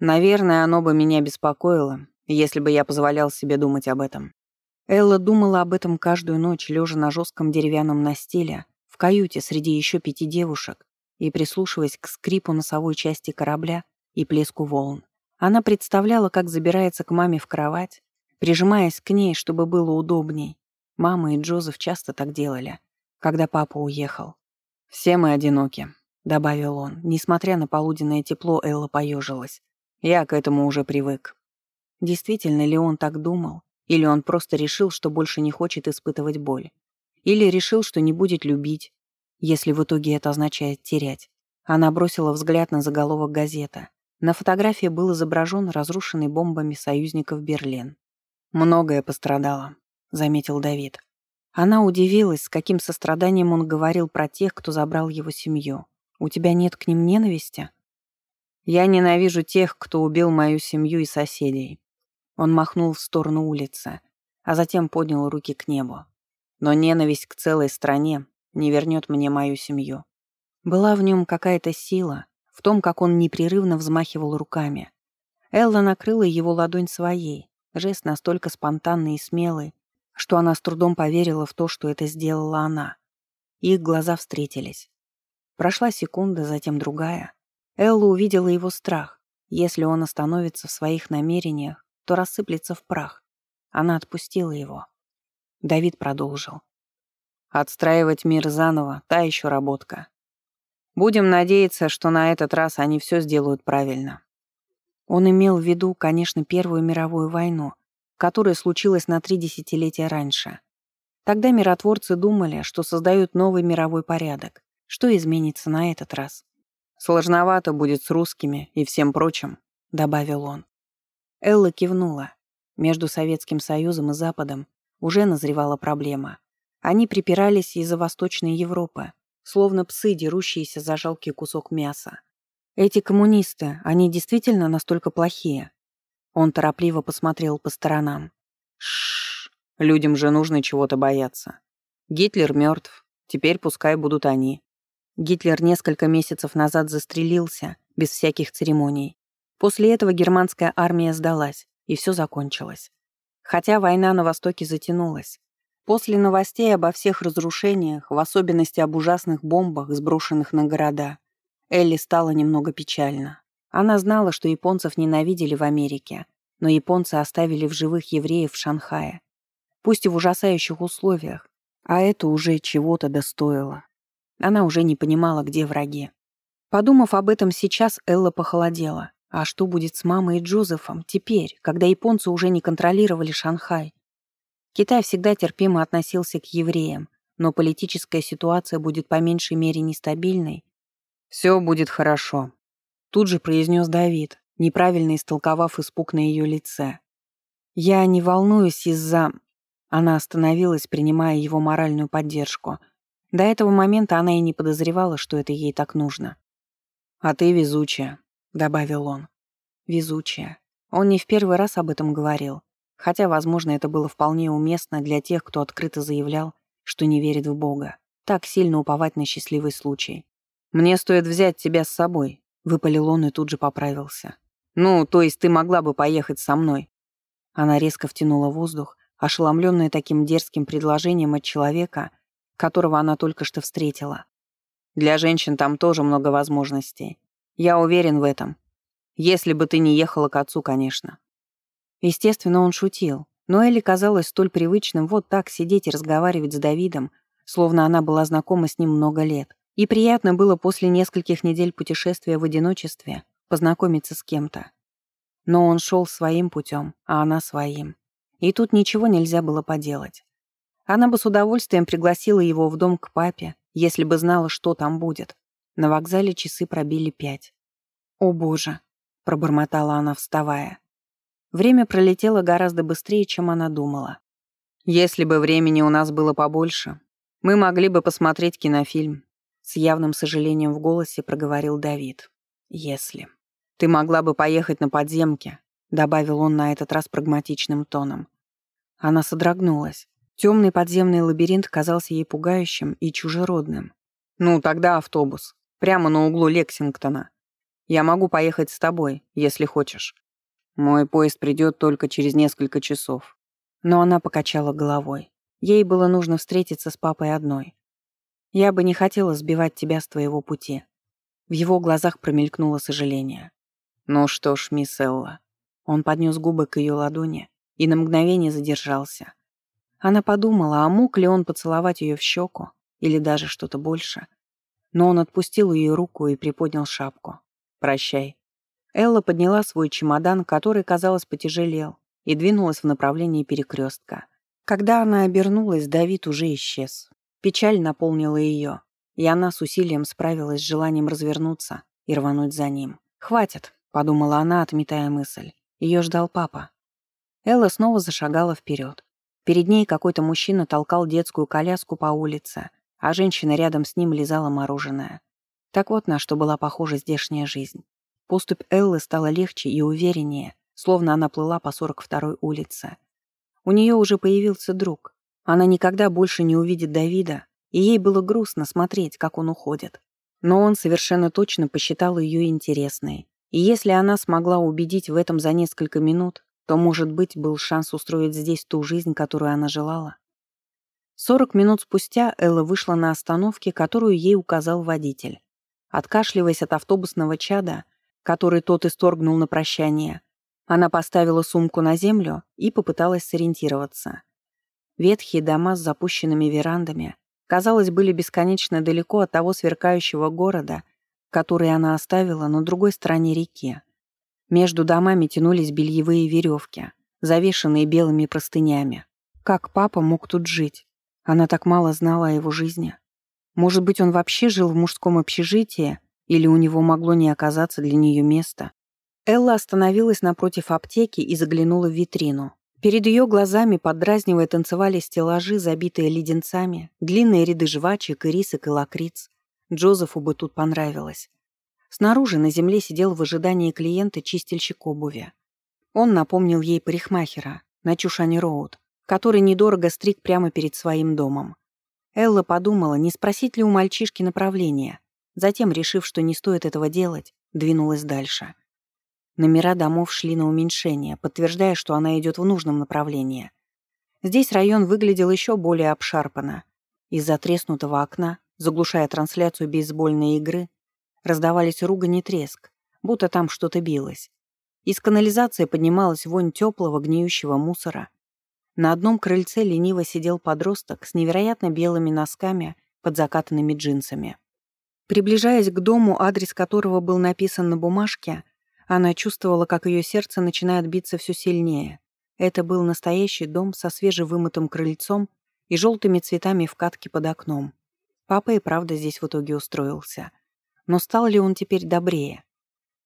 Наверное, оно бы меня беспокоило, если бы я позволял себе думать об этом. Элла думала об этом каждую ночь, лежа на жестком деревянном настиле, в каюте среди еще пяти девушек и прислушиваясь к скрипу носовой части корабля и плеску волн. Она представляла, как забирается к маме в кровать, прижимаясь к ней, чтобы было удобней. Мама и Джозеф часто так делали, когда папа уехал. «Все мы одиноки», — добавил он. Несмотря на полуденное тепло, Элла поежилась. «Я к этому уже привык». Действительно ли он так думал? Или он просто решил, что больше не хочет испытывать боль? Или решил, что не будет любить, если в итоге это означает терять? Она бросила взгляд на заголовок газеты. На фотографии был изображен разрушенный бомбами союзников Берлин. «Многое пострадало», — заметил Давид. Она удивилась, с каким состраданием он говорил про тех, кто забрал его семью. «У тебя нет к ним ненависти?» «Я ненавижу тех, кто убил мою семью и соседей. Он махнул в сторону улицы, а затем поднял руки к небу. Но ненависть к целой стране не вернет мне мою семью. Была в нем какая-то сила, в том, как он непрерывно взмахивал руками. Элла накрыла его ладонь своей, жест настолько спонтанный и смелый, что она с трудом поверила в то, что это сделала она. Их глаза встретились. Прошла секунда, затем другая. Элла увидела его страх. Если он остановится в своих намерениях, то рассыплется в прах. Она отпустила его. Давид продолжил. Отстраивать мир заново — та еще работка. Будем надеяться, что на этот раз они все сделают правильно. Он имел в виду, конечно, Первую мировую войну, которая случилась на три десятилетия раньше. Тогда миротворцы думали, что создают новый мировой порядок. Что изменится на этот раз? «Сложновато будет с русскими и всем прочим», — добавил он. Элла кивнула. Между Советским Союзом и Западом уже назревала проблема. Они припирались из-за Восточной Европы, словно псы, дерущиеся за жалкий кусок мяса. Эти коммунисты, они действительно настолько плохие? Он торопливо посмотрел по сторонам. Шш, людям же нужно чего-то бояться. Гитлер мертв, теперь пускай будут они. Гитлер несколько месяцев назад застрелился, без всяких церемоний. После этого германская армия сдалась, и все закончилось. Хотя война на Востоке затянулась. После новостей обо всех разрушениях, в особенности об ужасных бомбах, сброшенных на города, Элли стало немного печально. Она знала, что японцев ненавидели в Америке, но японцы оставили в живых евреев в Шанхае. Пусть и в ужасающих условиях, а это уже чего-то достоило. Она уже не понимала, где враги. Подумав об этом сейчас, Элла похолодела. А что будет с мамой и Джозефом теперь, когда японцы уже не контролировали Шанхай? Китай всегда терпимо относился к евреям, но политическая ситуация будет по меньшей мере нестабильной. «Все будет хорошо», — Тут же произнес Давид, неправильно истолковав испуг на ее лице. «Я не волнуюсь из-за...» Она остановилась, принимая его моральную поддержку. До этого момента она и не подозревала, что это ей так нужно. «А ты везучая», — добавил он. «Везучая». Он не в первый раз об этом говорил, хотя, возможно, это было вполне уместно для тех, кто открыто заявлял, что не верит в Бога. Так сильно уповать на счастливый случай. «Мне стоит взять тебя с собой», — выпалил он и тут же поправился. «Ну, то есть ты могла бы поехать со мной?» Она резко втянула воздух, ошеломленная таким дерзким предложением от человека, которого она только что встретила. «Для женщин там тоже много возможностей. Я уверен в этом. Если бы ты не ехала к отцу, конечно». Естественно, он шутил, но Элли казалось столь привычным вот так сидеть и разговаривать с Давидом, словно она была знакома с ним много лет. И приятно было после нескольких недель путешествия в одиночестве познакомиться с кем-то. Но он шел своим путем, а она своим. И тут ничего нельзя было поделать. Она бы с удовольствием пригласила его в дом к папе, если бы знала, что там будет. На вокзале часы пробили пять. «О боже!» — пробормотала она, вставая. Время пролетело гораздо быстрее, чем она думала. «Если бы времени у нас было побольше, мы могли бы посмотреть кинофильм», с явным сожалением в голосе проговорил Давид. «Если...» «Ты могла бы поехать на подземке», — добавил он на этот раз прагматичным тоном. Она содрогнулась. Темный подземный лабиринт казался ей пугающим и чужеродным. «Ну, тогда автобус. Прямо на углу Лексингтона. Я могу поехать с тобой, если хочешь. Мой поезд придет только через несколько часов». Но она покачала головой. Ей было нужно встретиться с папой одной. «Я бы не хотела сбивать тебя с твоего пути». В его глазах промелькнуло сожаление. «Ну что ж, мисс Элла». Он поднес губы к ее ладони и на мгновение задержался. Она подумала, а мог ли он поцеловать ее в щеку или даже что-то больше. Но он отпустил ее руку и приподнял шапку. «Прощай». Элла подняла свой чемодан, который, казалось, потяжелел, и двинулась в направлении перекрестка. Когда она обернулась, Давид уже исчез. Печаль наполнила ее, и она с усилием справилась с желанием развернуться и рвануть за ним. «Хватит, подумала она, отметая мысль. Ее ждал папа. Элла снова зашагала вперед. Перед ней какой-то мужчина толкал детскую коляску по улице, а женщина рядом с ним лизала мороженое. Так вот на что была похожа здешняя жизнь. Поступь Эллы стала легче и увереннее, словно она плыла по 42-й улице. У нее уже появился друг. Она никогда больше не увидит Давида, и ей было грустно смотреть, как он уходит. Но он совершенно точно посчитал ее интересной и если она смогла убедить в этом за несколько минут, то, может быть, был шанс устроить здесь ту жизнь, которую она желала. Сорок минут спустя Элла вышла на остановке, которую ей указал водитель. Откашливаясь от автобусного чада, который тот исторгнул на прощание, она поставила сумку на землю и попыталась сориентироваться. Ветхие дома с запущенными верандами, казалось, были бесконечно далеко от того сверкающего города, которые она оставила на другой стороне реки. Между домами тянулись бельевые веревки, завешенные белыми простынями. Как папа мог тут жить? Она так мало знала о его жизни. Может быть, он вообще жил в мужском общежитии, или у него могло не оказаться для нее места? Элла остановилась напротив аптеки и заглянула в витрину. Перед ее глазами, поддразнивая, танцевали стеллажи, забитые леденцами, длинные ряды жвачек, ирисок и лакриц. Джозефу бы тут понравилось. Снаружи на земле сидел в ожидании клиента чистильщик обуви. Он напомнил ей парикмахера на Чушане-Роуд, который недорого стриг прямо перед своим домом. Элла подумала, не спросить ли у мальчишки направления. Затем, решив, что не стоит этого делать, двинулась дальше. Номера домов шли на уменьшение, подтверждая, что она идет в нужном направлении. Здесь район выглядел еще более обшарпанно. Из-за треснутого окна заглушая трансляцию бейсбольной игры, раздавались ругань и треск, будто там что-то билось. Из канализации поднималась вонь теплого гниющего мусора. На одном крыльце лениво сидел подросток с невероятно белыми носками под закатанными джинсами. Приближаясь к дому, адрес которого был написан на бумажке, она чувствовала, как ее сердце начинает биться все сильнее. Это был настоящий дом со свежевымытым крыльцом и желтыми цветами в катке под окном. Папа и правда здесь в итоге устроился. Но стал ли он теперь добрее?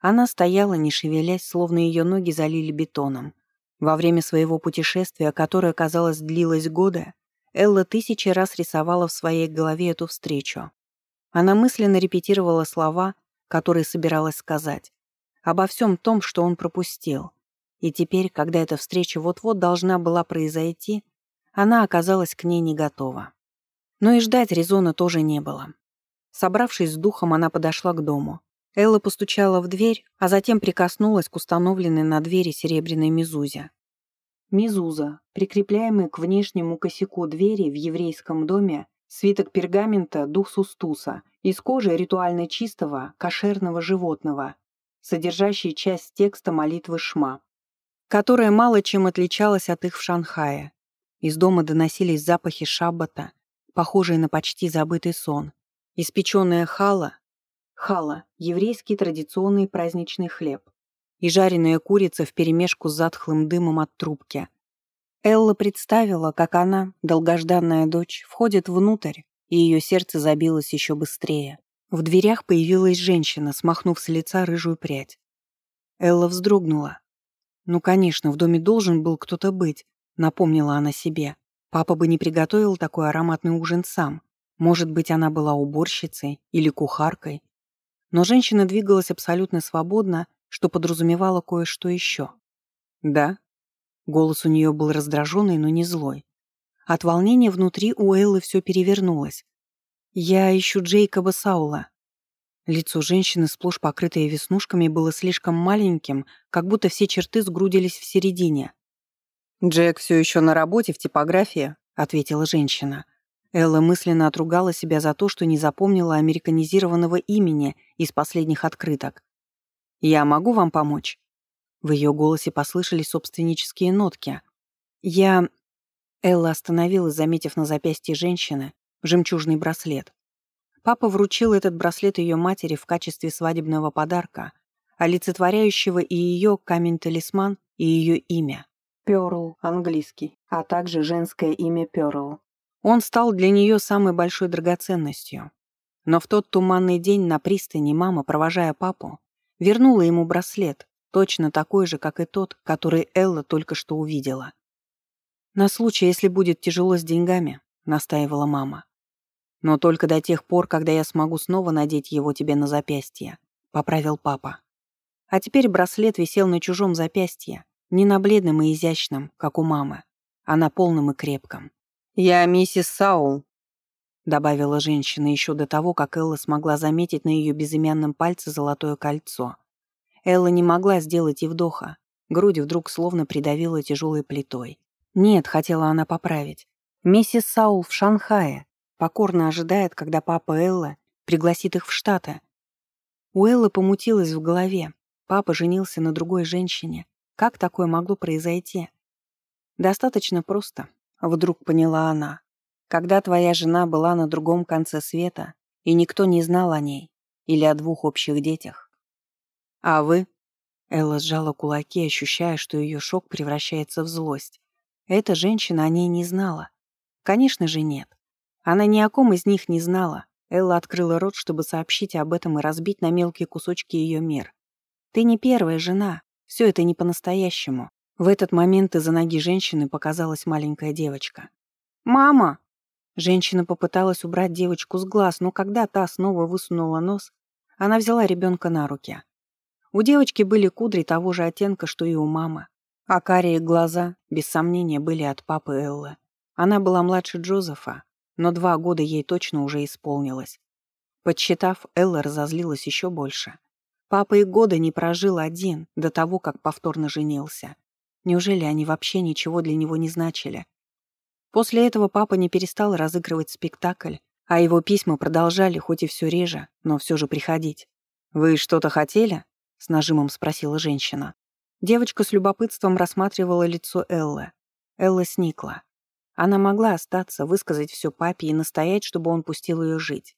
Она стояла, не шевелясь, словно ее ноги залили бетоном. Во время своего путешествия, которое, казалось, длилось годы, Элла тысячи раз рисовала в своей голове эту встречу. Она мысленно репетировала слова, которые собиралась сказать, обо всем том, что он пропустил. И теперь, когда эта встреча вот-вот должна была произойти, она оказалась к ней не готова. Но и ждать резона тоже не было. Собравшись с духом, она подошла к дому. Элла постучала в дверь, а затем прикоснулась к установленной на двери серебряной мизузе. Мизуза, прикрепляемый к внешнему косяку двери в еврейском доме, свиток пергамента дух сустуса из кожи ритуально чистого кошерного животного, содержащий часть текста молитвы Шма, которая мало чем отличалась от их в Шанхае. Из дома доносились запахи шаббата, похожие на почти забытый сон. Испеченная хала, хала – еврейский традиционный праздничный хлеб, и жареная курица вперемешку с затхлым дымом от трубки. Элла представила, как она, долгожданная дочь, входит внутрь, и ее сердце забилось еще быстрее. В дверях появилась женщина, смахнув с лица рыжую прядь. Элла вздрогнула. Ну, конечно, в доме должен был кто-то быть, напомнила она себе. Папа бы не приготовил такой ароматный ужин сам. Может быть, она была уборщицей или кухаркой. Но женщина двигалась абсолютно свободно, что подразумевало кое-что еще. «Да?» Голос у нее был раздраженный, но не злой. От волнения внутри у Эллы все перевернулось. «Я ищу Джейкоба Саула». Лицо женщины, сплошь покрытое веснушками, было слишком маленьким, как будто все черты сгрудились в середине. «Джек все еще на работе в типографии», — ответила женщина. Элла мысленно отругала себя за то, что не запомнила американизированного имени из последних открыток. «Я могу вам помочь?» В ее голосе послышались собственнические нотки. «Я...» Элла остановилась, заметив на запястье женщины жемчужный браслет. Папа вручил этот браслет ее матери в качестве свадебного подарка, олицетворяющего и ее камень-талисман, и ее имя. Перл, английский, а также женское имя Перл. Он стал для нее самой большой драгоценностью. Но в тот туманный день на пристани мама, провожая папу, вернула ему браслет, точно такой же, как и тот, который Элла только что увидела. «На случай, если будет тяжело с деньгами», — настаивала мама. «Но только до тех пор, когда я смогу снова надеть его тебе на запястье», — поправил папа. А теперь браслет висел на чужом запястье, не на бледном и изящном, как у мамы, а на полном и крепком. «Я миссис Саул», — добавила женщина еще до того, как Элла смогла заметить на ее безымянном пальце золотое кольцо. Элла не могла сделать и вдоха. Грудь вдруг словно придавила тяжелой плитой. «Нет», — хотела она поправить. «Миссис Саул в Шанхае. Покорно ожидает, когда папа Элла пригласит их в Штаты». У Эллы помутилась в голове. Папа женился на другой женщине. Как такое могло произойти? Достаточно просто, вдруг поняла она. Когда твоя жена была на другом конце света, и никто не знал о ней, или о двух общих детях. А вы? Элла сжала кулаки, ощущая, что ее шок превращается в злость. Эта женщина о ней не знала. Конечно же, нет. Она ни о ком из них не знала. Элла открыла рот, чтобы сообщить об этом и разбить на мелкие кусочки ее мир. «Ты не первая жена. Все это не по-настоящему. В этот момент из-за ноги женщины показалась маленькая девочка. «Мама!» Женщина попыталась убрать девочку с глаз, но когда та снова высунула нос, она взяла ребенка на руки. У девочки были кудри того же оттенка, что и у мамы. А карие глаза, без сомнения, были от папы Эллы. Она была младше Джозефа, но два года ей точно уже исполнилось. Подсчитав, Элла разозлилась еще больше. Папа и года не прожил один до того, как повторно женился. Неужели они вообще ничего для него не значили? После этого папа не перестал разыгрывать спектакль, а его письма продолжали, хоть и все реже, но все же приходить. «Вы что-то хотели?» — с нажимом спросила женщина. Девочка с любопытством рассматривала лицо Эллы. Элла сникла. Она могла остаться, высказать все папе и настоять, чтобы он пустил ее жить.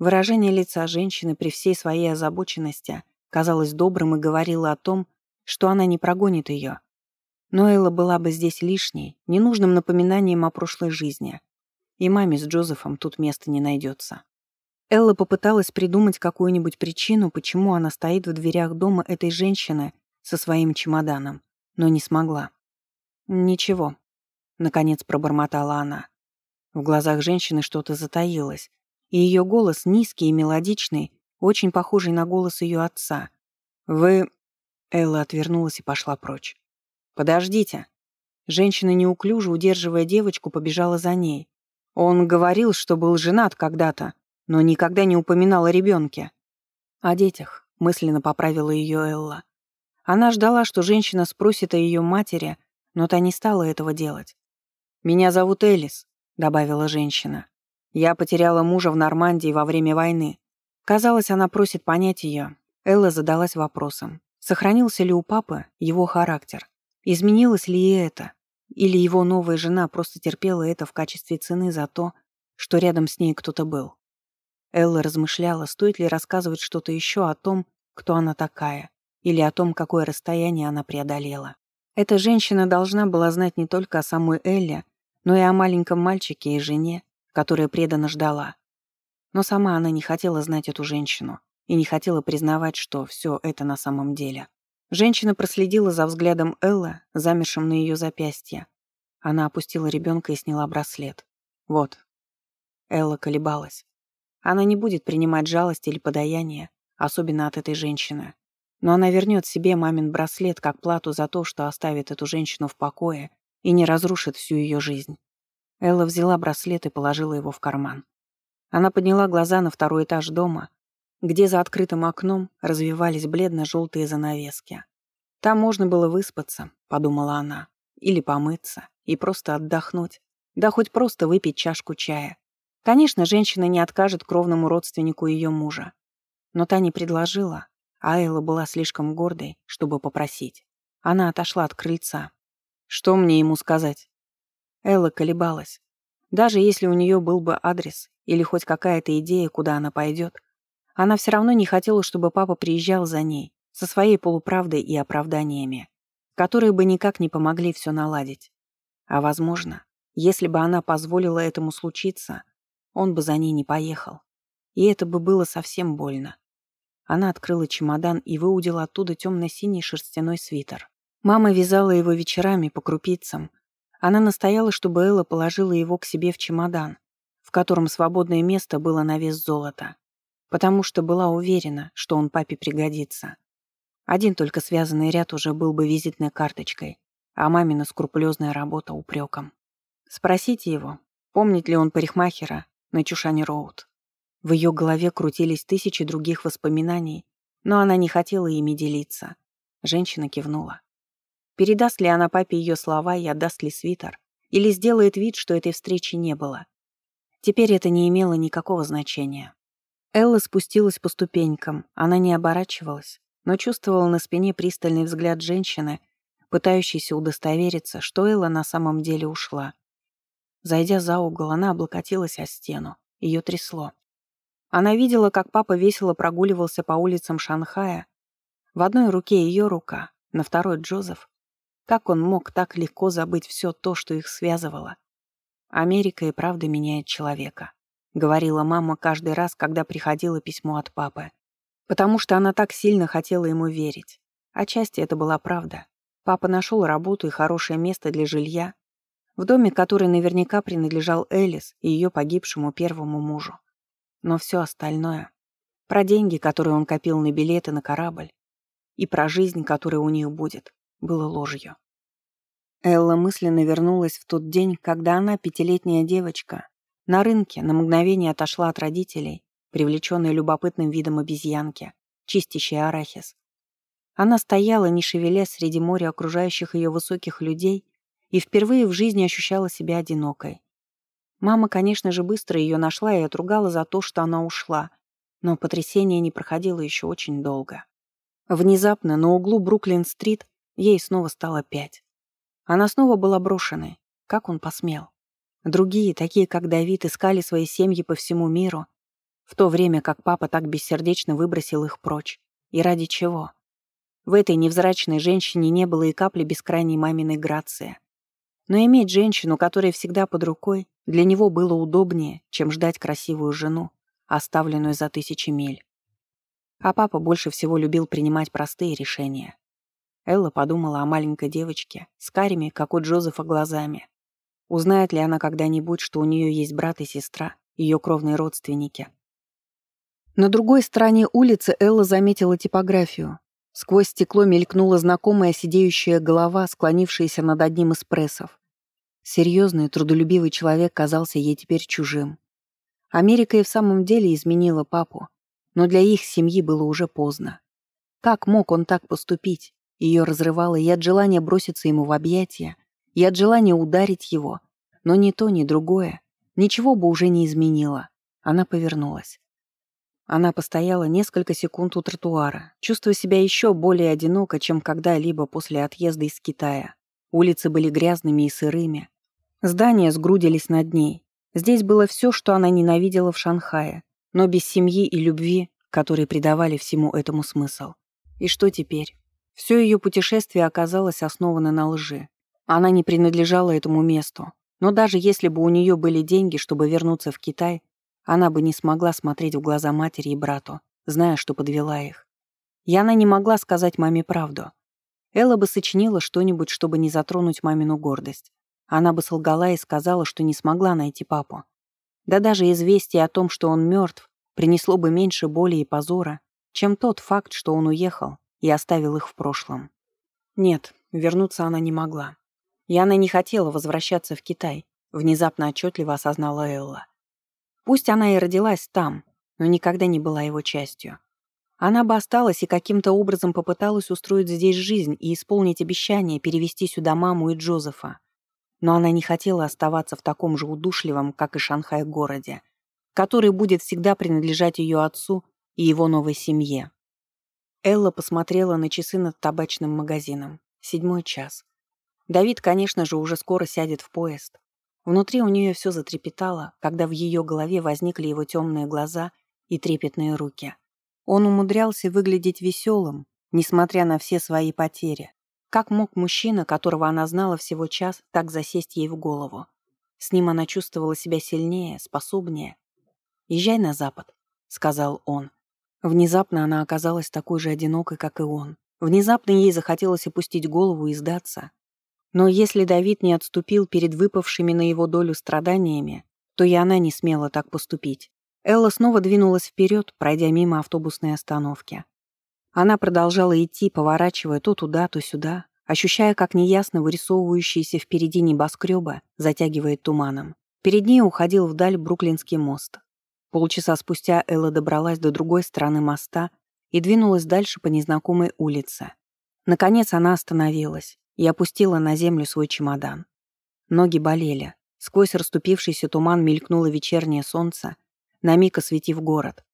Выражение лица женщины при всей своей озабоченности казалось добрым и говорило о том, что она не прогонит ее. Но Элла была бы здесь лишней, ненужным напоминанием о прошлой жизни. И маме с Джозефом тут места не найдется. Элла попыталась придумать какую-нибудь причину, почему она стоит в дверях дома этой женщины со своим чемоданом, но не смогла. «Ничего», — наконец пробормотала она. В глазах женщины что-то затаилось, и ее голос, низкий и мелодичный, очень похожий на голос ее отца. «Вы...» Элла отвернулась и пошла прочь. «Подождите». Женщина, неуклюже удерживая девочку, побежала за ней. Он говорил, что был женат когда-то, но никогда не упоминал о ребенке. О детях, мысленно поправила ее Элла. Она ждала, что женщина спросит о ее матери, но та не стала этого делать. «Меня зовут Элис», — добавила женщина. «Я потеряла мужа в Нормандии во время войны. Казалось, она просит понять ее. Элла задалась вопросом, сохранился ли у папы его характер, изменилось ли и это, или его новая жена просто терпела это в качестве цены за то, что рядом с ней кто-то был. Элла размышляла, стоит ли рассказывать что-то еще о том, кто она такая, или о том, какое расстояние она преодолела. Эта женщина должна была знать не только о самой Элле, но и о маленьком мальчике и жене, которая преданно ждала. Но сама она не хотела знать эту женщину и не хотела признавать, что все это на самом деле. Женщина проследила за взглядом Эллы, замершим на ее запястье. Она опустила ребенка и сняла браслет. Вот. Элла колебалась. Она не будет принимать жалость или подаяние, особенно от этой женщины. Но она вернет себе мамин браслет как плату за то, что оставит эту женщину в покое и не разрушит всю ее жизнь. Элла взяла браслет и положила его в карман. Она подняла глаза на второй этаж дома, где за открытым окном развивались бледно-желтые занавески. Там можно было выспаться, подумала она, или помыться, и просто отдохнуть, да хоть просто выпить чашку чая. Конечно, женщина не откажет кровному родственнику ее мужа. Но та не предложила, а Элла была слишком гордой, чтобы попросить. Она отошла от крыльца. Что мне ему сказать? Элла колебалась. Даже если у нее был бы адрес или хоть какая-то идея, куда она пойдет, она все равно не хотела, чтобы папа приезжал за ней со своей полуправдой и оправданиями, которые бы никак не помогли все наладить. А возможно, если бы она позволила этому случиться, он бы за ней не поехал. И это бы было совсем больно. Она открыла чемодан и выудила оттуда темно-синий шерстяной свитер. Мама вязала его вечерами по крупицам. Она настояла, чтобы Элла положила его к себе в чемодан, в котором свободное место было на вес золота, потому что была уверена, что он папе пригодится. Один только связанный ряд уже был бы визитной карточкой, а мамина скрупулезная работа упреком. Спросите его, помнит ли он парикмахера, на Чушане-Роуд. В ее голове крутились тысячи других воспоминаний, но она не хотела ими делиться. Женщина кивнула. Передаст ли она папе ее слова и отдаст ли свитер? Или сделает вид, что этой встречи не было? Теперь это не имело никакого значения. Элла спустилась по ступенькам. Она не оборачивалась, но чувствовала на спине пристальный взгляд женщины, пытающейся удостовериться, что Элла на самом деле ушла. Зайдя за угол, она облокотилась о стену. Ее трясло. Она видела, как папа весело прогуливался по улицам Шанхая. В одной руке ее рука, на второй Джозеф. Как он мог так легко забыть все то, что их связывало? «Америка и правда меняет человека», — говорила мама каждый раз, когда приходило письмо от папы. Потому что она так сильно хотела ему верить. Отчасти это была правда. Папа нашел работу и хорошее место для жилья, в доме, который наверняка принадлежал Элис и ее погибшему первому мужу. Но все остальное, про деньги, которые он копил на билеты на корабль, и про жизнь, которая у них будет, было ложью. Элла мысленно вернулась в тот день, когда она, пятилетняя девочка, на рынке на мгновение отошла от родителей, привлеченная любопытным видом обезьянки, чистящей арахис. Она стояла, не шевелясь среди моря окружающих ее высоких людей и впервые в жизни ощущала себя одинокой. Мама, конечно же, быстро ее нашла и отругала за то, что она ушла, но потрясение не проходило еще очень долго. Внезапно на углу Бруклин-стрит ей снова стало пять. Она снова была брошенной. Как он посмел? Другие, такие как Давид, искали свои семьи по всему миру, в то время как папа так бессердечно выбросил их прочь. И ради чего? В этой невзрачной женщине не было и капли бескрайней маминой грации. Но иметь женщину, которая всегда под рукой, для него было удобнее, чем ждать красивую жену, оставленную за тысячи миль. А папа больше всего любил принимать простые решения. Элла подумала о маленькой девочке с карими, как у Джозефа, глазами. Узнает ли она когда-нибудь, что у нее есть брат и сестра, ее кровные родственники? На другой стороне улицы Элла заметила типографию. Сквозь стекло мелькнула знакомая сидеющая голова, склонившаяся над одним из прессов. Серьезный, трудолюбивый человек казался ей теперь чужим. Америка и в самом деле изменила папу, но для их семьи было уже поздно. Как мог он так поступить? Ее разрывало и от желания броситься ему в объятия, и от желания ударить его. Но ни то, ни другое. Ничего бы уже не изменило. Она повернулась. Она постояла несколько секунд у тротуара, чувствуя себя еще более одиноко, чем когда-либо после отъезда из Китая. Улицы были грязными и сырыми. Здания сгрудились над ней. Здесь было все, что она ненавидела в Шанхае, но без семьи и любви, которые придавали всему этому смысл. И что теперь? Все ее путешествие оказалось основано на лжи. Она не принадлежала этому месту. Но даже если бы у нее были деньги, чтобы вернуться в Китай, она бы не смогла смотреть в глаза матери и брату, зная, что подвела их. И она не могла сказать маме правду. Элла бы сочинила что-нибудь, чтобы не затронуть мамину гордость. Она бы солгала и сказала, что не смогла найти папу. Да даже известие о том, что он мертв, принесло бы меньше боли и позора, чем тот факт, что он уехал и оставил их в прошлом. Нет, вернуться она не могла. И она не хотела возвращаться в Китай, внезапно отчетливо осознала Элла. Пусть она и родилась там, но никогда не была его частью. Она бы осталась и каким-то образом попыталась устроить здесь жизнь и исполнить обещание перевести сюда маму и Джозефа. Но она не хотела оставаться в таком же удушливом, как и Шанхай, городе, который будет всегда принадлежать ее отцу и его новой семье. Элла посмотрела на часы над табачным магазином. Седьмой час. Давид, конечно же, уже скоро сядет в поезд. Внутри у нее все затрепетало, когда в ее голове возникли его темные глаза и трепетные руки. Он умудрялся выглядеть веселым, несмотря на все свои потери. Как мог мужчина, которого она знала всего час, так засесть ей в голову? С ним она чувствовала себя сильнее, способнее. «Езжай на запад», — сказал он. Внезапно она оказалась такой же одинокой, как и он. Внезапно ей захотелось опустить голову и сдаться. Но если Давид не отступил перед выпавшими на его долю страданиями, то и она не смела так поступить. Элла снова двинулась вперед, пройдя мимо автобусной остановки. Она продолжала идти, поворачивая то туда, то сюда, ощущая, как неясно вырисовывающиеся впереди небоскреба затягивает туманом. Перед ней уходил вдаль Бруклинский мост. Полчаса спустя Элла добралась до другой стороны моста и двинулась дальше по незнакомой улице. Наконец она остановилась и опустила на землю свой чемодан. Ноги болели. Сквозь расступившийся туман мелькнуло вечернее солнце, на миг осветив город.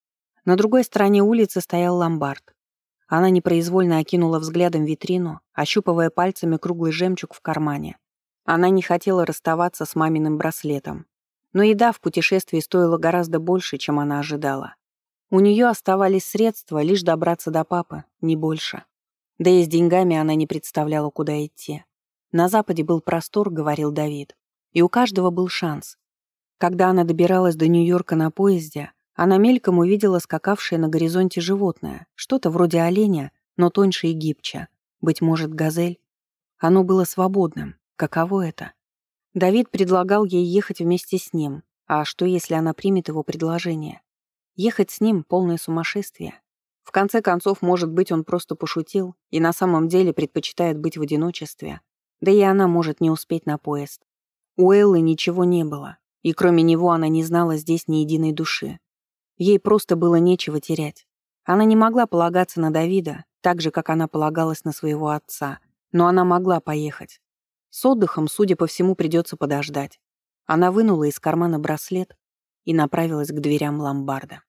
На другой стороне улицы стоял ломбард. Она непроизвольно окинула взглядом витрину, ощупывая пальцами круглый жемчуг в кармане. Она не хотела расставаться с маминым браслетом. Но еда в путешествии стоила гораздо больше, чем она ожидала. У нее оставались средства лишь добраться до папы, не больше. Да и с деньгами она не представляла, куда идти. На Западе был простор, говорил Давид, и у каждого был шанс. Когда она добиралась до Нью-Йорка на поезде, она мельком увидела скакавшее на горизонте животное, что-то вроде оленя, но тоньше и гибче. Быть может, газель? Оно было свободным. Каково это? Давид предлагал ей ехать вместе с ним. А что, если она примет его предложение? Ехать с ним — полное сумасшествие. В конце концов, может быть, он просто пошутил и на самом деле предпочитает быть в одиночестве. Да и она может не успеть на поезд. У Эллы ничего не было, и кроме него она не знала здесь ни единой души. Ей просто было нечего терять. Она не могла полагаться на Давида, так же, как она полагалась на своего отца, но она могла поехать. С отдыхом, судя по всему, придется подождать. Она вынула из кармана браслет и направилась к дверям ломбарда.